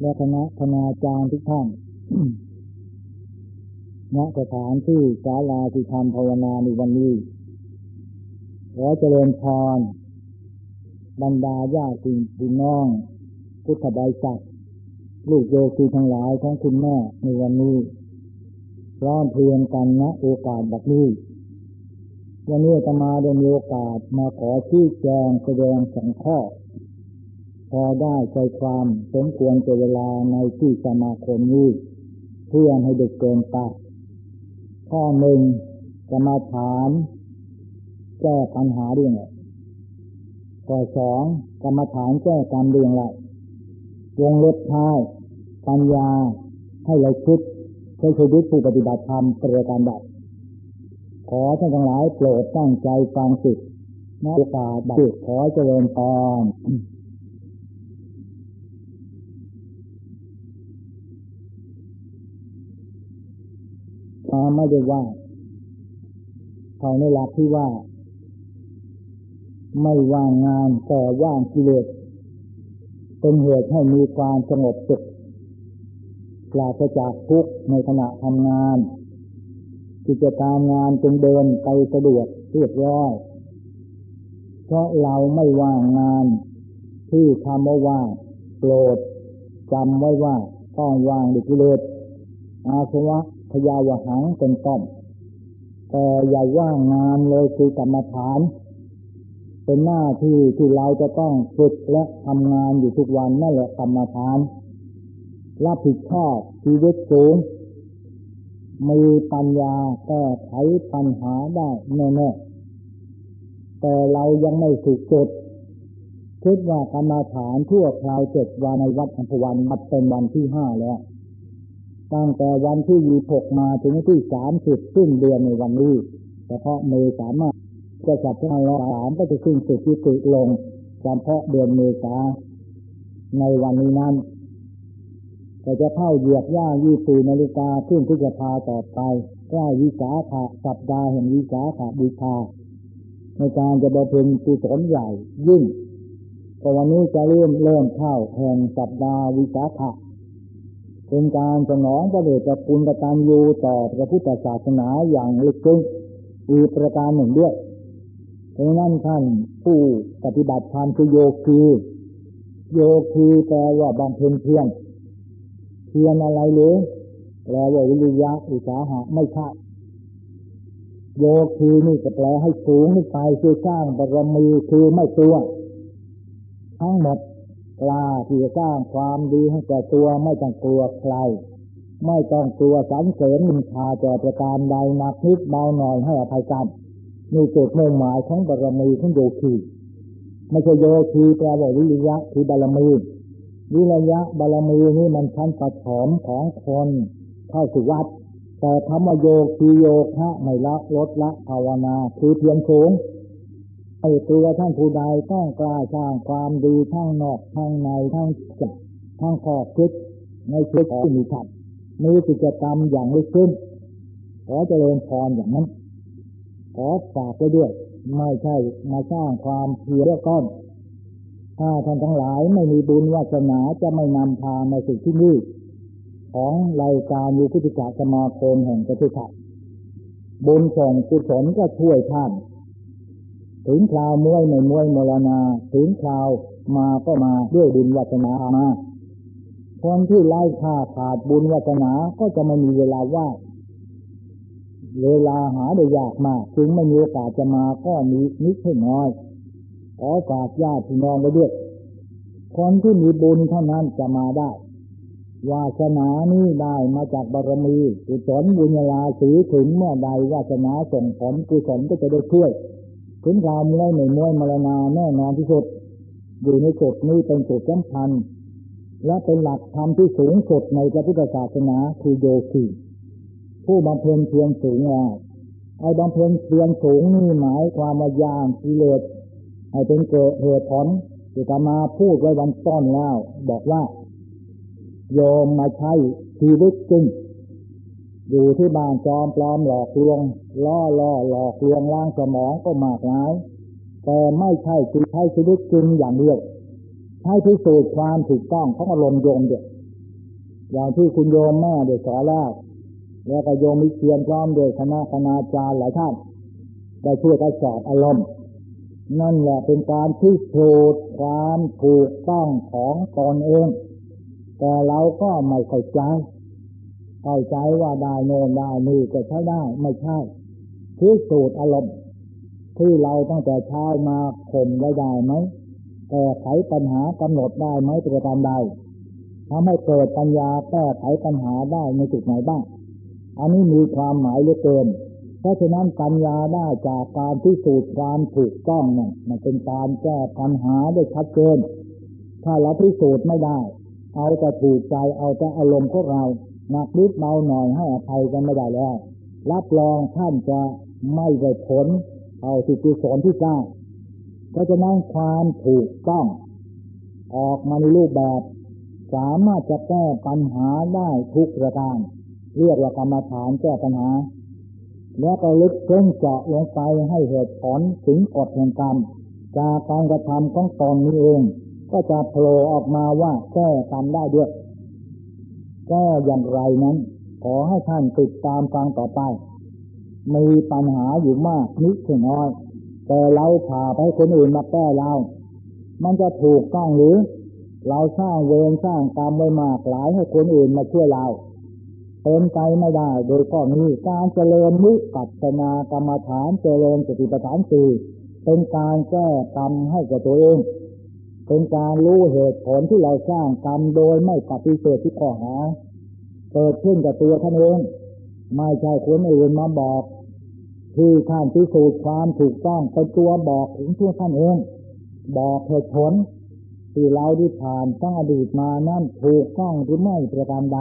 และคณะคณาจารย์ทุกท่านณสถานที่ศาลาที่ทำภาวนาในวันนี้ ขอเจริญพรบรรดาญาติพี่น้องพุทธบริษัท ลูกโยคีทั้งหลายของคุณแม่ในวันนี้พร้อมเพียงกันณโอกาสแบบนี้วันนี้จะมาได้มีโอกาสมาขอชี้แจงแสดงสองข้อ พอได้ใจความสมควรเจเวลาในที่สมาคมนี้เพื่อให้เด็กเกินไปข้อหนึ่งจะมาถามแก้ปัญหาเรื่องอะไรข้อสองกรรมฐานแก้กรรมเรื่องอะไร วงเล็บท้ายปัญญาให้เราคิดใช้ชีวิตผู้ปฏิบัติธรรมเประการใดขอท่านทั้งหลายโปรดตั้งใจฟังสินโอกาสบัดขอเจริญพรมาไม่ได้ว่าเขาในหลักที่ว่า ไม่ว่างงานแต่ว่างกิเลส เป็นเหตุให้มีความสงบสุขปราศจากทุกข์ในขณะทำงาน กิจการงานจึงเดินไปสะดวกเรียบร้อย เพราะเราไม่ว่างงาน ที่ทำว่าว่าโปรดจำไว้ว่าต้องว่างดิกิเลสอาสวะพยาวหังเป็นต้นแต่อย่าว่างงานเลยคือกรรมฐาน เป็นหน้าที่ที่เราจะต้องฝึกและทำงานอยู่ทุกวันนั่นแหละกรรมฐาน รับผิดชอบชีวิตสูง มีปัญญาแก้ไขปัญหาได้แน่ๆแต่เรายังไม่สุดจุดคิดว่ากรรมฐานทั่วคราวเจ็ดวันในวัดอัมพวันนับเป็นวันที่ห้าแล้วตั้งแต่วันที่ยี่หกมาถึงที่สามสิบสิ้นเดือนในวันนี้เฉพาะเมษามารถ จะจัดให้เราสามก็จะสิ้นสุดที่ติลงเฉพาะเดือนเมษาในวันนี้นั้นก็จะเข้าเหยียบย่างยี่สี่นาฬิกาขึ้นที่จะพาต่อไปใกล้วิสาขะสัปดาห์แห่งวิสาขบูชาในการจะบำเพ็ญกุศลใหญ่ยิ่งก็วันนี้จะเริ่มเริ่มเข้าแห่งสัปดาห์วิสาขะเป็นการสนองพระเดชคุณกตัญญูต่อพระพุทธศาสนาอย่างลึกซึ้งอีกประการหนึ่งด้วย เพราะนั้นท่านผู้ปฏิบัติธรรมคือโยคีโยคีแปลว่าบำเพ็ญเพียรเพียรอะไรหรือแปลว่าวิริยะอุตสาหะไม่ใช่โยคีนี่จะแปลให้สูงขึ้นไปคือสร้างบารมีคือไม่ตัวทั้งหมดกล้าที่จะสร้างความดีให้แก่ตัวไม่ต้องกลัวใคร ไม่ต้องกลัวสันเสริญมินทาแก่ประการใดหนักนิดเบาหน่อยให้อภัยกัน นี่จุดมุ่งหมายของบารมีของโยคีไม่ใช่โยคีแปลว่าวิริยะคือบารมีวิริยะบารมีนี่มันชั้นปัจฉมของคนเข้าสู่วัด แต่คำว่าโยคีโยคะไม่ละลดละภาวนา คือเพียงสูงไอ้ตัวท่านผู้ใดต้องกล้าสร้างความดีทั้งนอกทั้งในทั้งจิตทั้งขอบคิดในชีวิตที่มีธรรมมีกิจกรรมอย่างลึกซึ้งขอเจริญพรอย่างนั้น ขอฝากไปด้วย ไม่ใช่มาสร้างความเพียรก้อนถ้าท่านทั้งหลายไม่มีบุญวาสนาจะไม่นำพามาสู่ที่นี่ของรายการยูพุทธิกาสมาคมแห่งประเทศไทยบุญส่งกุศลก็ช่วยท่าน ถึงคราวมวยไม่มวยมรณา ถึงคราวมาก็มาด้วยบุญวาสนามาคนที่ไล่ค่าขาดบุญวาสนาก็จะไม่มีเวลาว่าง เวลาหาได้ยากมากถึงไม่มีโอกาสจะมาก็มีนิดน้อยขอฝากญาติพี่น้องไว้ด้วยคนที่มีบุญเท่านั้นจะมาได้ วาสนานี้ได้มาจากบารมีกุศลบุญญาสีถึงเมื่อใดวาสนาส่งผลกุศลก็จะได้ช่วยถึงราวมวยในมวยมรณาแน่นอนที่สุด อยู่ในจุดนี้เป็นจุดสำคัญและเป็นหลักธรรมที่สูงสุดในพระพุทธศาสนาคือโยคี ผู้บำเพ็ญเพียรสูงแล้วไอ้บำเพ็ญเพียรสูงนี่หมายความว่ายางกิเลสให้เป็นเกิดเหตุผลที่จะมาพูดไว้วันต้นแล้ว บอกว่า โยมมาใช้ชีวิตจริงอยู่ที่บ้านจอมปลอมหลอกลวง ล่อล่อหลอกลวงล้างสมองก็มากหลาย แต่ไม่ใช่คือใช้ชีวิตจริงอย่างเดียวใช้พิสูจน์ความถูกต้องของอารมณ์โยมเดียวอย่างที่คุณโยมแม่เด็กสอนแล้ว แล้วก็โยมมิเชียนพร้อมด้วยคณะคณาจารย์หลายท่านได้ช่วยกันสอบอารมณ์ นั่นแหละเป็นการพิสูจน์ความถูกต้องของตนเอง แต่เราก็ไม่เข้าใจเข้าใจว่าได้โน่นได้นี่ก็ใช้ได้ไม่ใช่พิสูจน์อารมณ์ ที่เราตั้งแต่เช้ามาข่มไว้ได้ไหมแก้ไขปัญหากำหนดได้ไหมประการใดทำให้เกิดปัญญาแก้ไขปัญหาได้ในจุดไหนบ้าง อันนี้มีความหมายเหลือเกิน เพราะฉะนั้นปัญญาได้จากการพิสูจน์ความถูกต้องเนี่ยมันเป็นการแก้ปัญหาได้ชัดเจนถ้าเราพิสูจน์ไม่ได้ เอาแต่ถูกใจเอาแต่อารมณ์ของเราหนักนิดเบาหน่อยให้อภัยกันไม่ได้แล้ว รับรองท่านจะไม่ได้ผล เอาสิกุศลที่สร้างเพราะฉะนั้นความถูกต้อง ออกมาในรูปแบบ สามารถจะแก้ปัญหาได้ทุกประการ เรียกว่ากรรมฐานแก้ปัญหา แล้วก็ลึกเพ่งเจาะลงไปให้เหตุผลถึงกฎแห่งกรรม จากการกระทำของตนนี้เอง ก็จะโผล่ออกมาว่าแก้กรรมได้ด้วย แก้อย่างไรนั้น ขอให้ท่านติดตามฟังต่อไป มีปัญหาอยู่มากนิดน้อย แต่เราพาไปคนอื่นมาแก้เรา มันจะถูกต้องหรือ เราสร้างเวรสร้างกรรมไว้มากหลายให้คนอื่นมาช่วยเรา เป็นไปไม่ได้ โดยข้อนี้การเจริญมุปัสนากรรมฐานเจริญสติปัฏฐานสี่เป็นการแก้กรรมให้กับตัวเอง เป็นการรู้เหตุผลที่เราสร้างกรรมโดยไม่ปฏิเสธที่ข้อหาเกิดขึ้นกับตัวท่านเองไม่ใช่คนอื่นมาบอก ที่ท่านพิสูจน์ความถูกต้องเป็นตัวบอกถึงตัวท่านเอง บอกเหตุผลที่เราได้ผ่านตั้งอดีตมานั่นถูกต้องหรือไม่ประการใด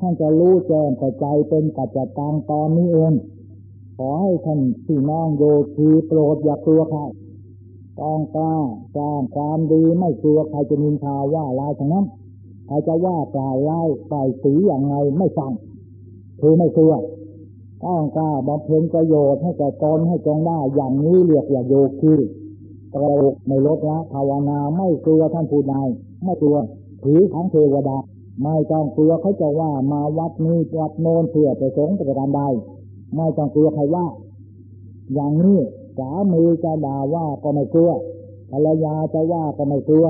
ท่านจะรู้แจ้งแต่ใจเป็นปัจจตังตอนนี้เองขอให้ท่านพี่น้องโยคีโปรดอย่ากลัวใครต้องกล้าสร้างความดีไม่กลัวใครจะนินทาว่าลายทั้งนั้นใครจะว่ากล่าวไล่ใส่สีอย่างไรไม่ฟังคือไม่กลัวต้องกล้าบำเพ็ญประโยชน์ให้แก่ตนให้จงได้อย่างนี้เรียกว่าโยคีกระโดดในลดละภาวนาไม่กลัวท่านผู้ใดไม่กลัวผีทั้งเทวดา ไม่ต้องกลัวเขาจะว่ามาวัดนี้วัดโน้นเพื่อไปสงฆ์ประการใดไม่ต้องกลัวใครว่า อย่างนี้สามีจะด่าว่าก็ไม่กลัวภรรยาจะว่าก็ไม่กลัว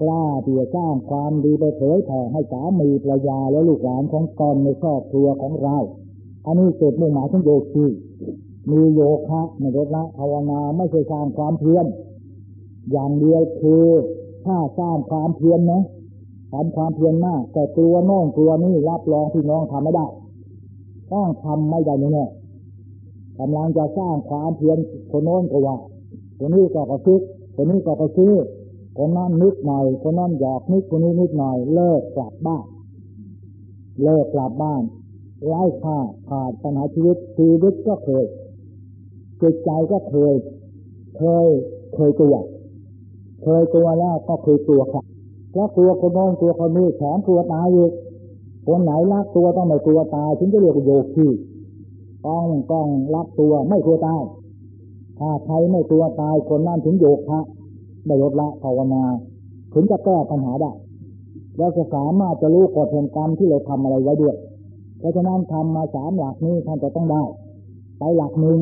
กล้าที่จะสร้างความดีไปเผยแผ่ให้สามีภรรยาและลูกหลานของตนในครอบครัวของเรา อันนี้เกิดมุ่งหมายถึงโยคีมีโยคะในรละภาวนาไม่ใช่สร้างความเพียรอย่างเดียวคือถ้าสร้างความเพียรนะ ทำความเพียรมากแต่ตัวน้องตัวนี้รับรองที่น้องทำไม่ได้ ต้องทำไม่ได้แน่กำลังจะสร้างความเพียรคนโน้นก็ว่าคนนี้ก็กระซิบคนนี้ก็กระซิบคนนั้นนิดหน่อยคนนั้นหยอกนิดคนนี้นิดหน่อย เลิกกลับบ้าน เลิกกลับบ้านไร้ค่าขาดปัญหาชีวิตชีวิตก็เคยจิตใจก็เคย เคยเคยตัว เคยตัวแล้วก็เคยตัวครับ แล้วตัวคนน้นตัวคนนี้แถมตัวตายอีกคนไหนรักตัวต้องไม่ตัวตายถึงจะเรียกว่าโยคีต้องต้องรักตัวไม่ตัวตายถ้าใครไม่ตัวตายคนนั้นถึงโยคะได้ลดละภาวนาถึงจะแก้ปัญหาได้เราจะสามารถจะรู้กฎแห่งกรรมที่เราทำอะไรไว้ด้วย เพราะฉะนั้นทำมาสามหลักนี้ท่านจะต้องได้ ไปหลักหนึ่ง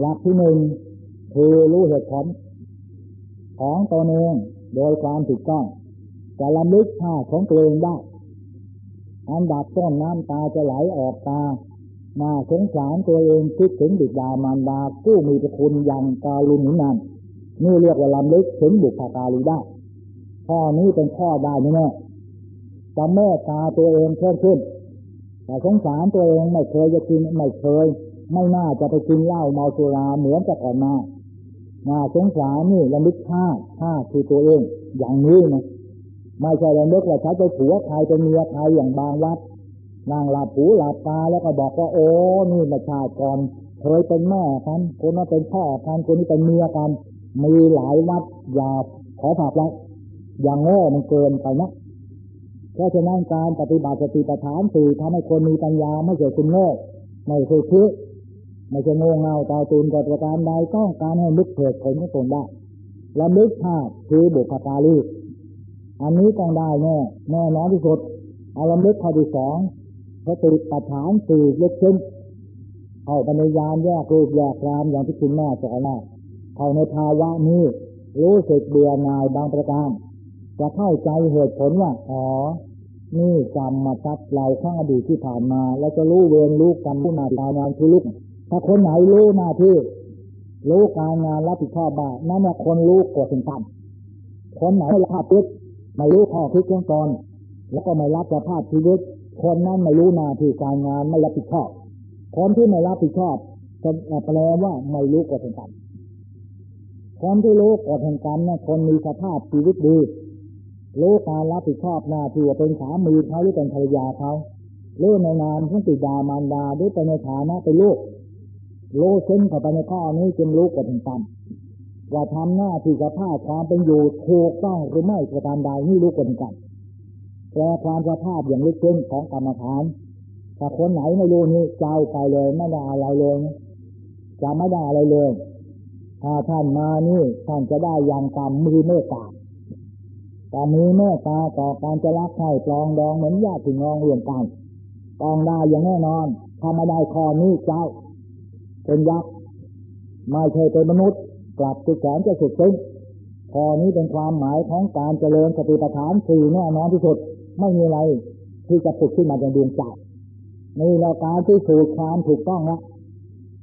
หลักที่หนึ่งคือรู้เหตุผลของตนเองโดยความถูกต้อง จะลำลึกชาติของตัวเองได้ อันดับต้นน้ำตาจะไหลออกตามาสงสารตัวเองคิดถึงบิดามารดาผู้มีพระคุณอย่างกาลุนุนันนี่เรียกว่าลำลึกถึงบุพการีได้ข้อนี้เป็นข้อได้แน่จะแม่ตาตัวเองเพิ่มขึ้น แต่สงสารตัวเองไม่เคยจะกินไม่เคย ไม่น่าจะไปกินเหล้าเมาสุราเหมือนแต่ก่อนมาน่าสงสารนี่ระลึกชาติชาติคือตัวเอง อย่างนี้นะ ไม่ใช่ระลึกว่าใช้ไปผัวใครเป็นเมียใครอย่างบางวัดนางหลับหูหลับตาแล้วก็บอกว่าโอ้นี่มาชาติก่อนเคยเป็นแม่กันคนนั้นเป็นพ่อกันคนนี้เป็นเมียกันมีหลายวัดอย่าขอฝากไว้อย่างโง่มันเกินไปนะเพราะฉะนั้นการปฏิบัติสติปัฏฐานสี่ทำให้คนมีปัญญาไม่ใช่คุณโง่ไม่ใช่คิดไม่ใช่โง่เงาตาตูนกับประการใดต้องการให้ลึกเถิดผลของตนได้และลึกภาพคือบุพการี อันนี้ต้องได้แน่แน่นอนที่สุดอารมณ์ลึกข้อที่สองสติปัฏฐานสี่ลึกซึ้งเข้าปในยาแยกรูปแยกรามอย่างที่คุณแม่สอนมาเข้าในภาวะนี้รู้สึกเบื่อหน่ายบางประการ จะเข้าใจเหตุผลว่าอ๋อ นี่กรรมมาทับเราข้างอดีตที่ผ่านมา แล้วจะรู้เวรรู้กรรมที่มาตางานคือลูกถ้าคนไหนรู้หน้าที่รู้การงานรับผิดชอบบ้างนั่นแหละคนรู้กฎเป็นกรรมคนไหนไม่รับผิด ไม่รู้ข้อคิดขั้นตอนแล้วก็ไม่รับสภาพชีวิต คนนั้นไม่รู้หน้าที่การงานไม่รับผิดชอบ คนที่ไม่รับผิดชอบจะแปลว่าไม่รู้กฎแห่งกรรมคนที่รู้กฎแห่งกรรมนี่ยคนมีสภาพชีวิตดีรู้การรับผิดชอบหน้าที่ว่าเป็นสามีเขาหรือเป็นภรรยาเขารู้ในนามของติดามารดาหรือเป็นในฐานะเป็นลูกรู้ซึ้งเข้าไปในข้อนี้จึงรู้กฎแห่งกรรม ว่าทำหน้าที่สภาพความเป็นอยู่ถูกต้องหรือไม่ประการใดนี่รู้กฎแห่งกรรมแปลความสภาพอย่างลึกซึ้งของกรรมฐานถ้าคนไหนไม่รู้นี่ใจไปเลยไม่ได้อะไรเลยจะไม่ได้อะไรเลยถ้าท่านมานี่ท่านจะได้อย่างกรรมมือเมตตาแต่มีเมตตาต่อการจะรักใครปลองดองเหมือนญาติงองเรื่องกันต้องได้อย่างแน่นอนถ้าไม่ได้ข้อนี้เจ้าเป็นยักษ์ไม่ใช่เป็นมนุษย์ กลับติแสนจะสุดซึ้งข้อนี้เป็นความหมายของการเจริญสติปัฏฐานสี่แน่นอนที่สุด ไม่มีอะไรที่จะผุดขึ้นมาจากดวงใจนี่แหละการที่สูตรความถูกต้องละ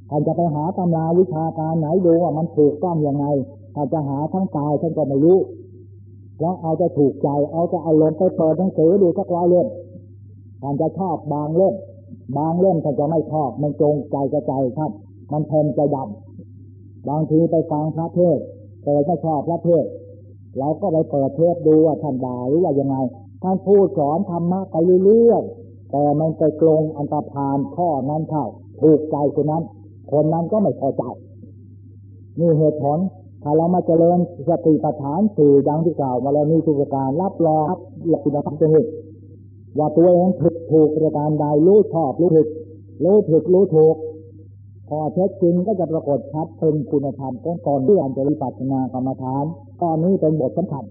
ท่านจะไปหาตำราวิชาการไหนดูว่ามันถูกต้องยังไงถ้าจะหาทั้งกายท่านก็ไม่รู้แล้วเอาจะถูกใจ เอาจะอาลงไปเปิดหนังสือดูสักร้อยเล่มท่านจะชอบบางเล่มบางเล่มท่านจะไม่ชอบ มันจงใจกระใจครับ มันเพมใจดำ บางทีไปฟังพระเทศแต่ไม่ชอบพระเทศเราก็ไปเปิดเทศดูว่าท่านด่าหรือว่ายังไงท่านพูดสอนธรรมะไปเรื่อยๆแต่มันไปกลงอันตรพานข้อนั้นเข้าถูกใจคนนั้น คนนั้นก็ไม่พอใจนี่เหตุผลถ้าเรามาเจริญสติปัฏฐานสี่อดังที่กล่าวมาแล้วมีทุกการรับรองหลักคุณธรรมจะเห็นว่าตัวเองผิดถูกประการใดรู้ชอบรู้ผิดรู้ผิดรู้ถูก พอเท็จจริงก็จะปรากฏชัดเป็นคุณธรรมของตนที่อันจะวิปัสสนากรรมฐาน ตอนนี้เป็นบทสำคัญ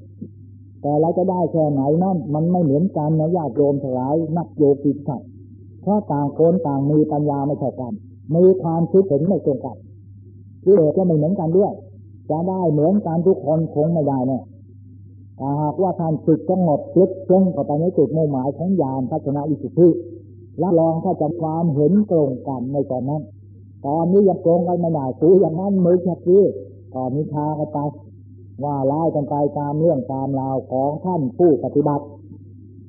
แต่เราจะได้แค่ไหนนั่นมันไม่เหมือนกันนะญาติโยมทั้งหลายนักโยกิสัตเพราะต่างคนต่างมีปัญญาไม่เท่ากันมีความคิดเห็นไม่ตรงกันกิเลสก็ไม่เหมือนกันด้วย จะได้เหมือนกันทุกคนคงไม่ได้เนี่ยถ้าหากว่าท่านจิตสงบลึกซึ้งเข้าไปในจุดมุ่งหมายของญาณพัฒนาวิสุทธิรับรองถ้าจะความเห็นตรงกันในตอนนั้น ตอนนี้ยังตรงกันไม่ได้สูอย่างนั้นมือแค่ที่ตอนนี้ทากันไป ว่าไล่กันไปตามเรื่องตามราวของท่านผู้ปฏิบัติ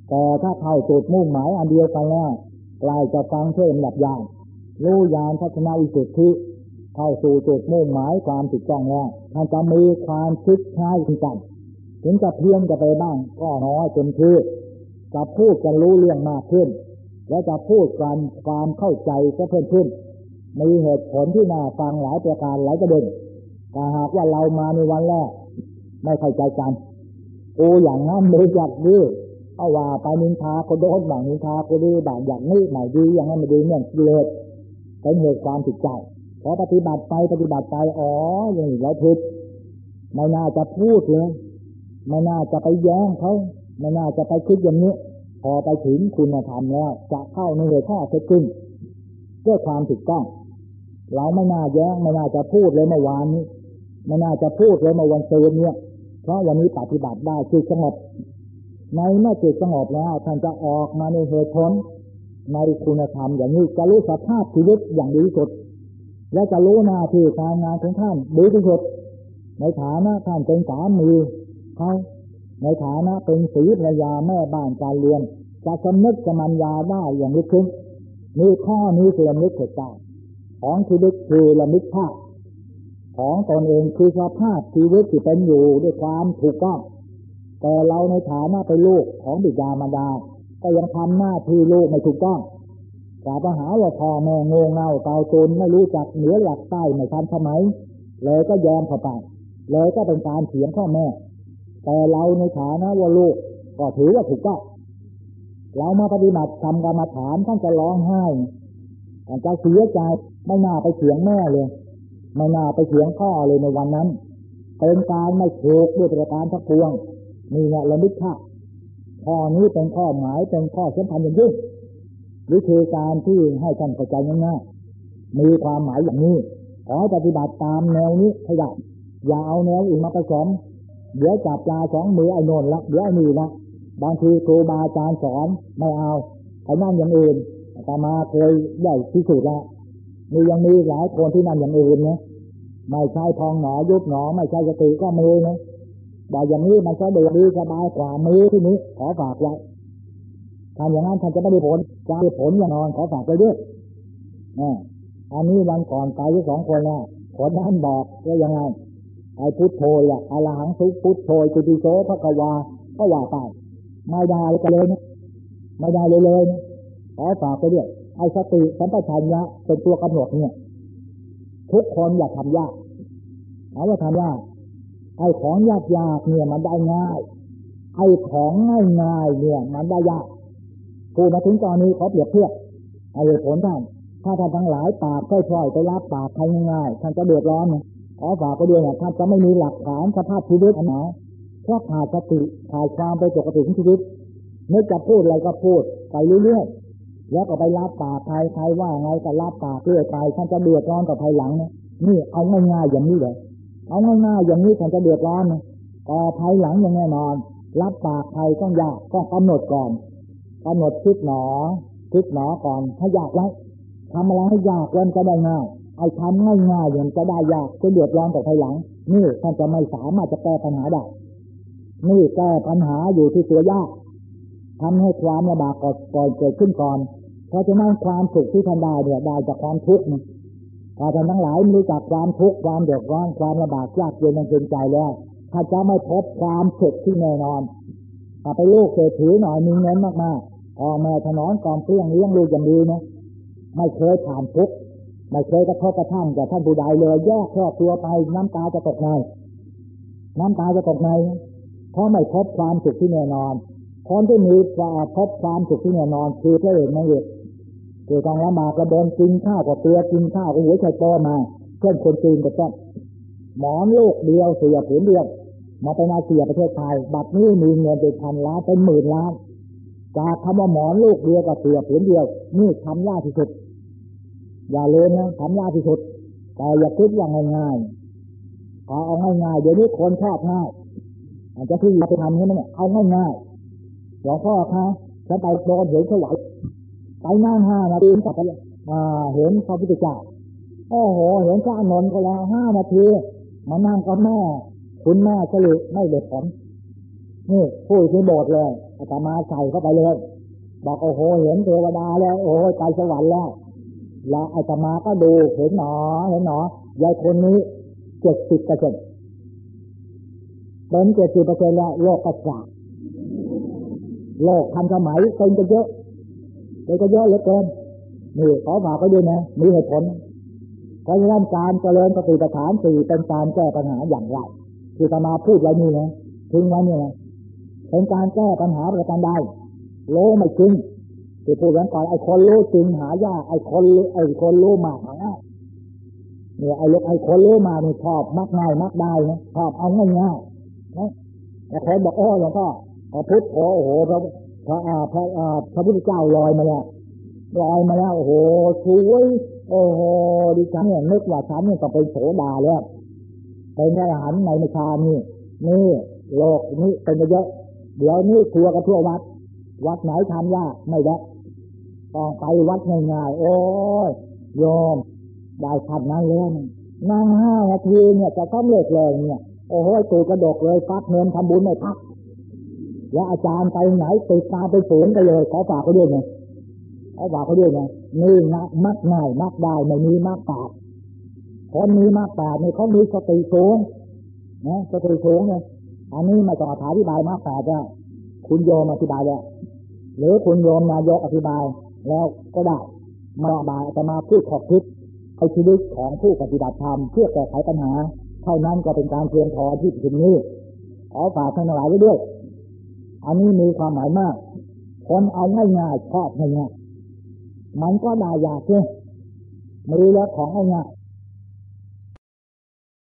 แต่ถ้าเข้าจุดมุ่งหมายอันเดียวกันแล้วกลายจะฟังเพื่อนหลับยานรู้ยานพัฒนวิสุทธิเข้าสู่จุดมุ่งหมายความถูกต้องแล้วท่านจะมีความคิดใช้กันถึงจะเพียงจะไปบ้าง ก็น้อยจนคือจะพูดกันรู้เรื่องมากขึ้น และจะพูดกันความเข้าใจก็เพิ่มขึ้น มีเหตุผลที่น่าฟังหลายประการหลายประเด็นแต่หากว่าเรามาในวันแรก ไม่เข้าใจกันโอ้อย่างนั้นไม่อยากดีเอาว่าไปนินทาก็โดนบางนินทาก็ดีบางอย่างนี้ไม่ดีอย่างนั้นไม่ดีเนี่ยเลยเป็นเหตุความผิดใจพอปฏิบัติไปปฏิบัติไปอ๋ออย่างนี้เราผิดไม่น่าจะพูดเลยไม่น่าจะไปแย้งเขาไม่น่าจะไปคิดอย่างนี้ พอไปถึงคุณธรรมแล้ว จะเข้าในหัวข้อเท็จจริงเพื่อความถูกต้อง เราไม่น่าแย้งไม่น่าจะพูดเลยเมื่อวานนี้ไม่น่าจะพูดเลยเมื่อวันเสาร์เนี่ยเพราะวันนี้ปฏิบัติได้คือสงบในเมื่อจิตสงบแล้วท่านจะออกมาในเหตุผลในคุณธรรม อย่างนี้จะรู้สภาพชีวิตอย่างดีสุด และจะรู้หน้าที่การงานของท่านดีที่สุด ในฐานะท่านเป็นสามีเขาในฐานะเป็นสีภรรยาแม่บ้านการเรียนจะสำนึกสมัญญาได้อย่างลึกซึ้งมีข้อนี้เตือนลึกเถิดใจ ของชีวิตคือละมิตภาพของตนเองคือสภาพชีวิตที่เป็นอยู่ด้วยความถูกต้อง แต่เราในฐานะเป็นลูกของบิดามารดา ก็ยังทำหน้าที่ลูกไม่ถูกต้องกาปัญหาว่าพ่อแม่งงเงาเตาตุนไม่รู้จักเหนือหลักใต้ไม่ทันสมัยเลยก็ยอมเข้าไปเลยก็เป็นการเถียงพ่อแม่ แต่เราในฐานะว่าลูกก็ถือว่าถูกต้องเรามาปฏิบัติทำกรรมฐานท่านจะร้องไห้ ท่านจะเสียใจไม่น่าไปเถียงแม่เลย ไม่น่าไปเถียงพ่อเลยในวันนั้นเป็นการไม่ถูกด้วยประการทั้งปวงนี่เนี่ยระลึกภาพข้อนี้เป็นข้อหมายเป็นข้อสำคัญอย่างยิ่งวิธีการที่ให้ท่านเข้าใจง่ายๆมีความหมายอย่างนี้ขอปฏิบัติตามแนวนี้ขยันอย่าเอาแนวอื่นมาผสมเดี๋ยวจับปลาสองมือไอ้นนละเดี๋ยวไอ้นี่ละบางทีครูบาอาจารย์สอนไม่เอาไอ้นั่นอย่างอื่น แต่มาเคยได้ที่สุดแล้วมียังมีหลายคนที่นั่นอย่างอื่นนะไม่ใช่ทองหนอยุบหนอ ไม่ใช่สติก็มือนะบอกอย่างนี้มันก็เดือดดีสบายกว่ามือที่นี้ขอฝากไว้ทำอย่างนั้นท่านจะไม่ได้ผลจะได้ผลอย่างนอนขอฝากไปด้วยอันนี้วันก่อนไปที่สองคนแล้คนนั้นบอกว่ายังไงไอ้พุทโธอะอรหังสุพุทโธจุติโสพระกวาก็ว่าไปไม่ได้เลยนะไม่ได้เลยเลยนะ ขอฝากไปด้วยไอ้สติสัมปชัญญะเป็นตัวกำหนดเนี่ย ทุกคนอยากทำยากเอาว่าทำยากไอ้ของยากยากเนี่ยมันได้ง่าย ไอ้ของง่ายง่ายเนี่ย มันได้ยากคูมาถึงตอนนี้เขาเปรียบเทียบไอ้ผลท่านถ้าท่านทั้งหลายปากค่อยๆไปรับปากใครง่ายท่านจะเดือดร้อนนะขอฝากไปด้วยนะท่านจะไม่มีหลักฐานสภาพชีวิตนะเพราะขาดสติขาดความเป็นปกติของชีวิตเมื่อจะพูดอะไรก็พูดไปเรื่อย แล้วก็ไปรับปากใครใครว่าไงก็รับปากเรื่อยไปท่านจะเดือดร้อนกับภายหลังนะนี่เอาง่ายๆอย่างนี้เลยเอาง่ายๆอย่างนี้ท่านจะเดือดร้อนนะต่ภายหลังย่างแน่นอน รับปากใครต้องยากต้องกำหนดก่อนกำหนดคิดหนอคิดหนอก่อนให้ยากไว้ทำอะไรให้ยากแล้วจะได้ง่ายไอ้ทำง่ายๆอย่างจะได้ยากจะเดือดร้อนต่อภายหลัง นี่ท่านจะไม่สามารถจะแก้ปัญหาได้นี่แก้ปัญหาอยู่ที่ตัวยาก ทำให้ความลำบากก่อนเกิดขึ้นก่อน เพราะฉะนั้นความสุขที่ท่านได้เนี่ยได้จากความทุกข์ถ้าท่านทั้งหลายรู้จักความทุกข์ความเดือดร้อนความลำบากยากเย็นมันเป็นใจแล้วถ้าจะไม่พบความสุขที่แน่นอนถ้าไปลูกเศรษฐีหน่อยมีเงินมากๆพ่อแม่ถนอมกองเครื่องเลี้ยงลูกอย่างดีนะไม่เคยผ่านทุกข์ไม่เคยกระทบกระทั่งแต่ท่านผู้ใดเลยแยกครอบครัวไปน้ำตาจะตกในน้ำตาจะตกในเพราะไม่พบความสุขที่แน่นอน คนที่มีความพบความสุขที่แน่นอนคือพระเอกนางเอกคือต้องละหมากระโดนกินข้าวกับเกลือกินข้าวกับหัวไชโตมาเช่นคนจีนก็ต้องหมอนลูกเดียวเสียผืนเดียวมาเป็นอาเซียประเทศไทยบัดนี้มีเงินเป็นพันล้านเป็นหมื่นล้านจากคำว่าหมอนลูกเดียวกับเสียผืนเดียว นี่ทำยากที่สุด อย่าเลืมนะทำยากที่สุด แต่อย่าคิดว่าง่ายๆพอเอาง่ายๆเดี๋ยวนี้คนชอบง่ายอาจจะที่จะไปทำนี่มันเอาง่ายๆ หลวงพ่อคะฉันไปโดนเห็นสวายไปนั่งห้านาทีกลับไปเห็นพระพุทธเจ้าโอ้โห เห็นพระนนท์ก็แล้วห้านาทีมานั่งกับแม่ คุณแม่ก็เลยไม่เด็ดผลนี่พูดที่โบสถ์เลยอาตมาใส่เข้าไปเลย บอกโอ้โห เห็นเทวดาแล้วโอ้โหไปสวรรค์แล้วแล้วอาตมาก็ดูเห็นหนอ เห็นหนอยายคนนี้เจ็ดสิบเปอร์เซ็นต์เป็นเจ็ดสิบเปอร์เซ็นต์แล้วโลกกระจาย โลกทันสมัยเป็นจะเยอะเลยก็เยอะเหลือเกินนี่ขอฝากไว้ด้วยนะมีเหตุผลเพราะฉะนั้นการเจริญปฏิปทานสี่เป็นการแก้ปัญหาอย่างไรคือตมาพูดไว้นี่นะทิ้งไว้นี่นะเป็นการแก้ปัญหาประการใดโลไม่จริงที่พูดกันก่อนไอ้คนรู้จริงหายากไอ้คนไอ้คนรู้มากหายากเนี่ยไอ้ลูกไอ้คนรู้มาเนี่ยชอบมักง่ายมักได้นะชอบเอาง่ายง่ายๆนะแต่คนบอกโอ้หลวงพ่อ พระพุทธโอ้โหพระพระอาพระอาพระพุทธเจ้าลอยมาแล้วลอยมาแล้วโอ้โหสวยโอ้โหดิฉันเนี่ยนึกว่าฉันเนี่ยต้องเป็นโสดาแล้วเป็นพระอรหันต์ในมิชานี่นี่โลกนี้เป็นเยอะเดี๋ยวนี้ทัวร์กันทั่ววัด วัดไหนทำยากไม่ได้ต้องไปวัดง่ายๆโอ้ยโยมได้ขัดนั้นแล้วนี่นั่งห้านาทีเนี่ยจะต้องเลิกเลยเนี่ย โอ้โหตูกระดกเลยฟักเงินทำบุญไม่พัก แล้วอาจารย์ไปไหนติดตาไปศูนย์ไปเลย ขอฝากเขาด้วยไงขอฝากเขาด้วยไงนี่นะมักง่ายมักได้ไม่มีมักปาดคนมีมักปาดเนี่เขามีสติสูงนะสติสูงเนี่ยอันนี้ไมาต่ออธิบายมักปาดแล้วคุณโยมอธิบายแล้วหรือคุณโยมนายกอธิบายแล้วก็ได้มาบายจะมาพูดขอบคิดเอาชีวิตของผู้ปฏิบัติธรรมเพื่อแก้ไขปัญหา เท่านั้นก็เป็นการเพียงพอที่ถึงนี้ขอฝากท่านหลายไว้ด้วย อันนี้มีความหมายมาก คนเอาง่ายๆชอบง่ายมันก็ได้ยากเนี่ยมีแล้วของง่าย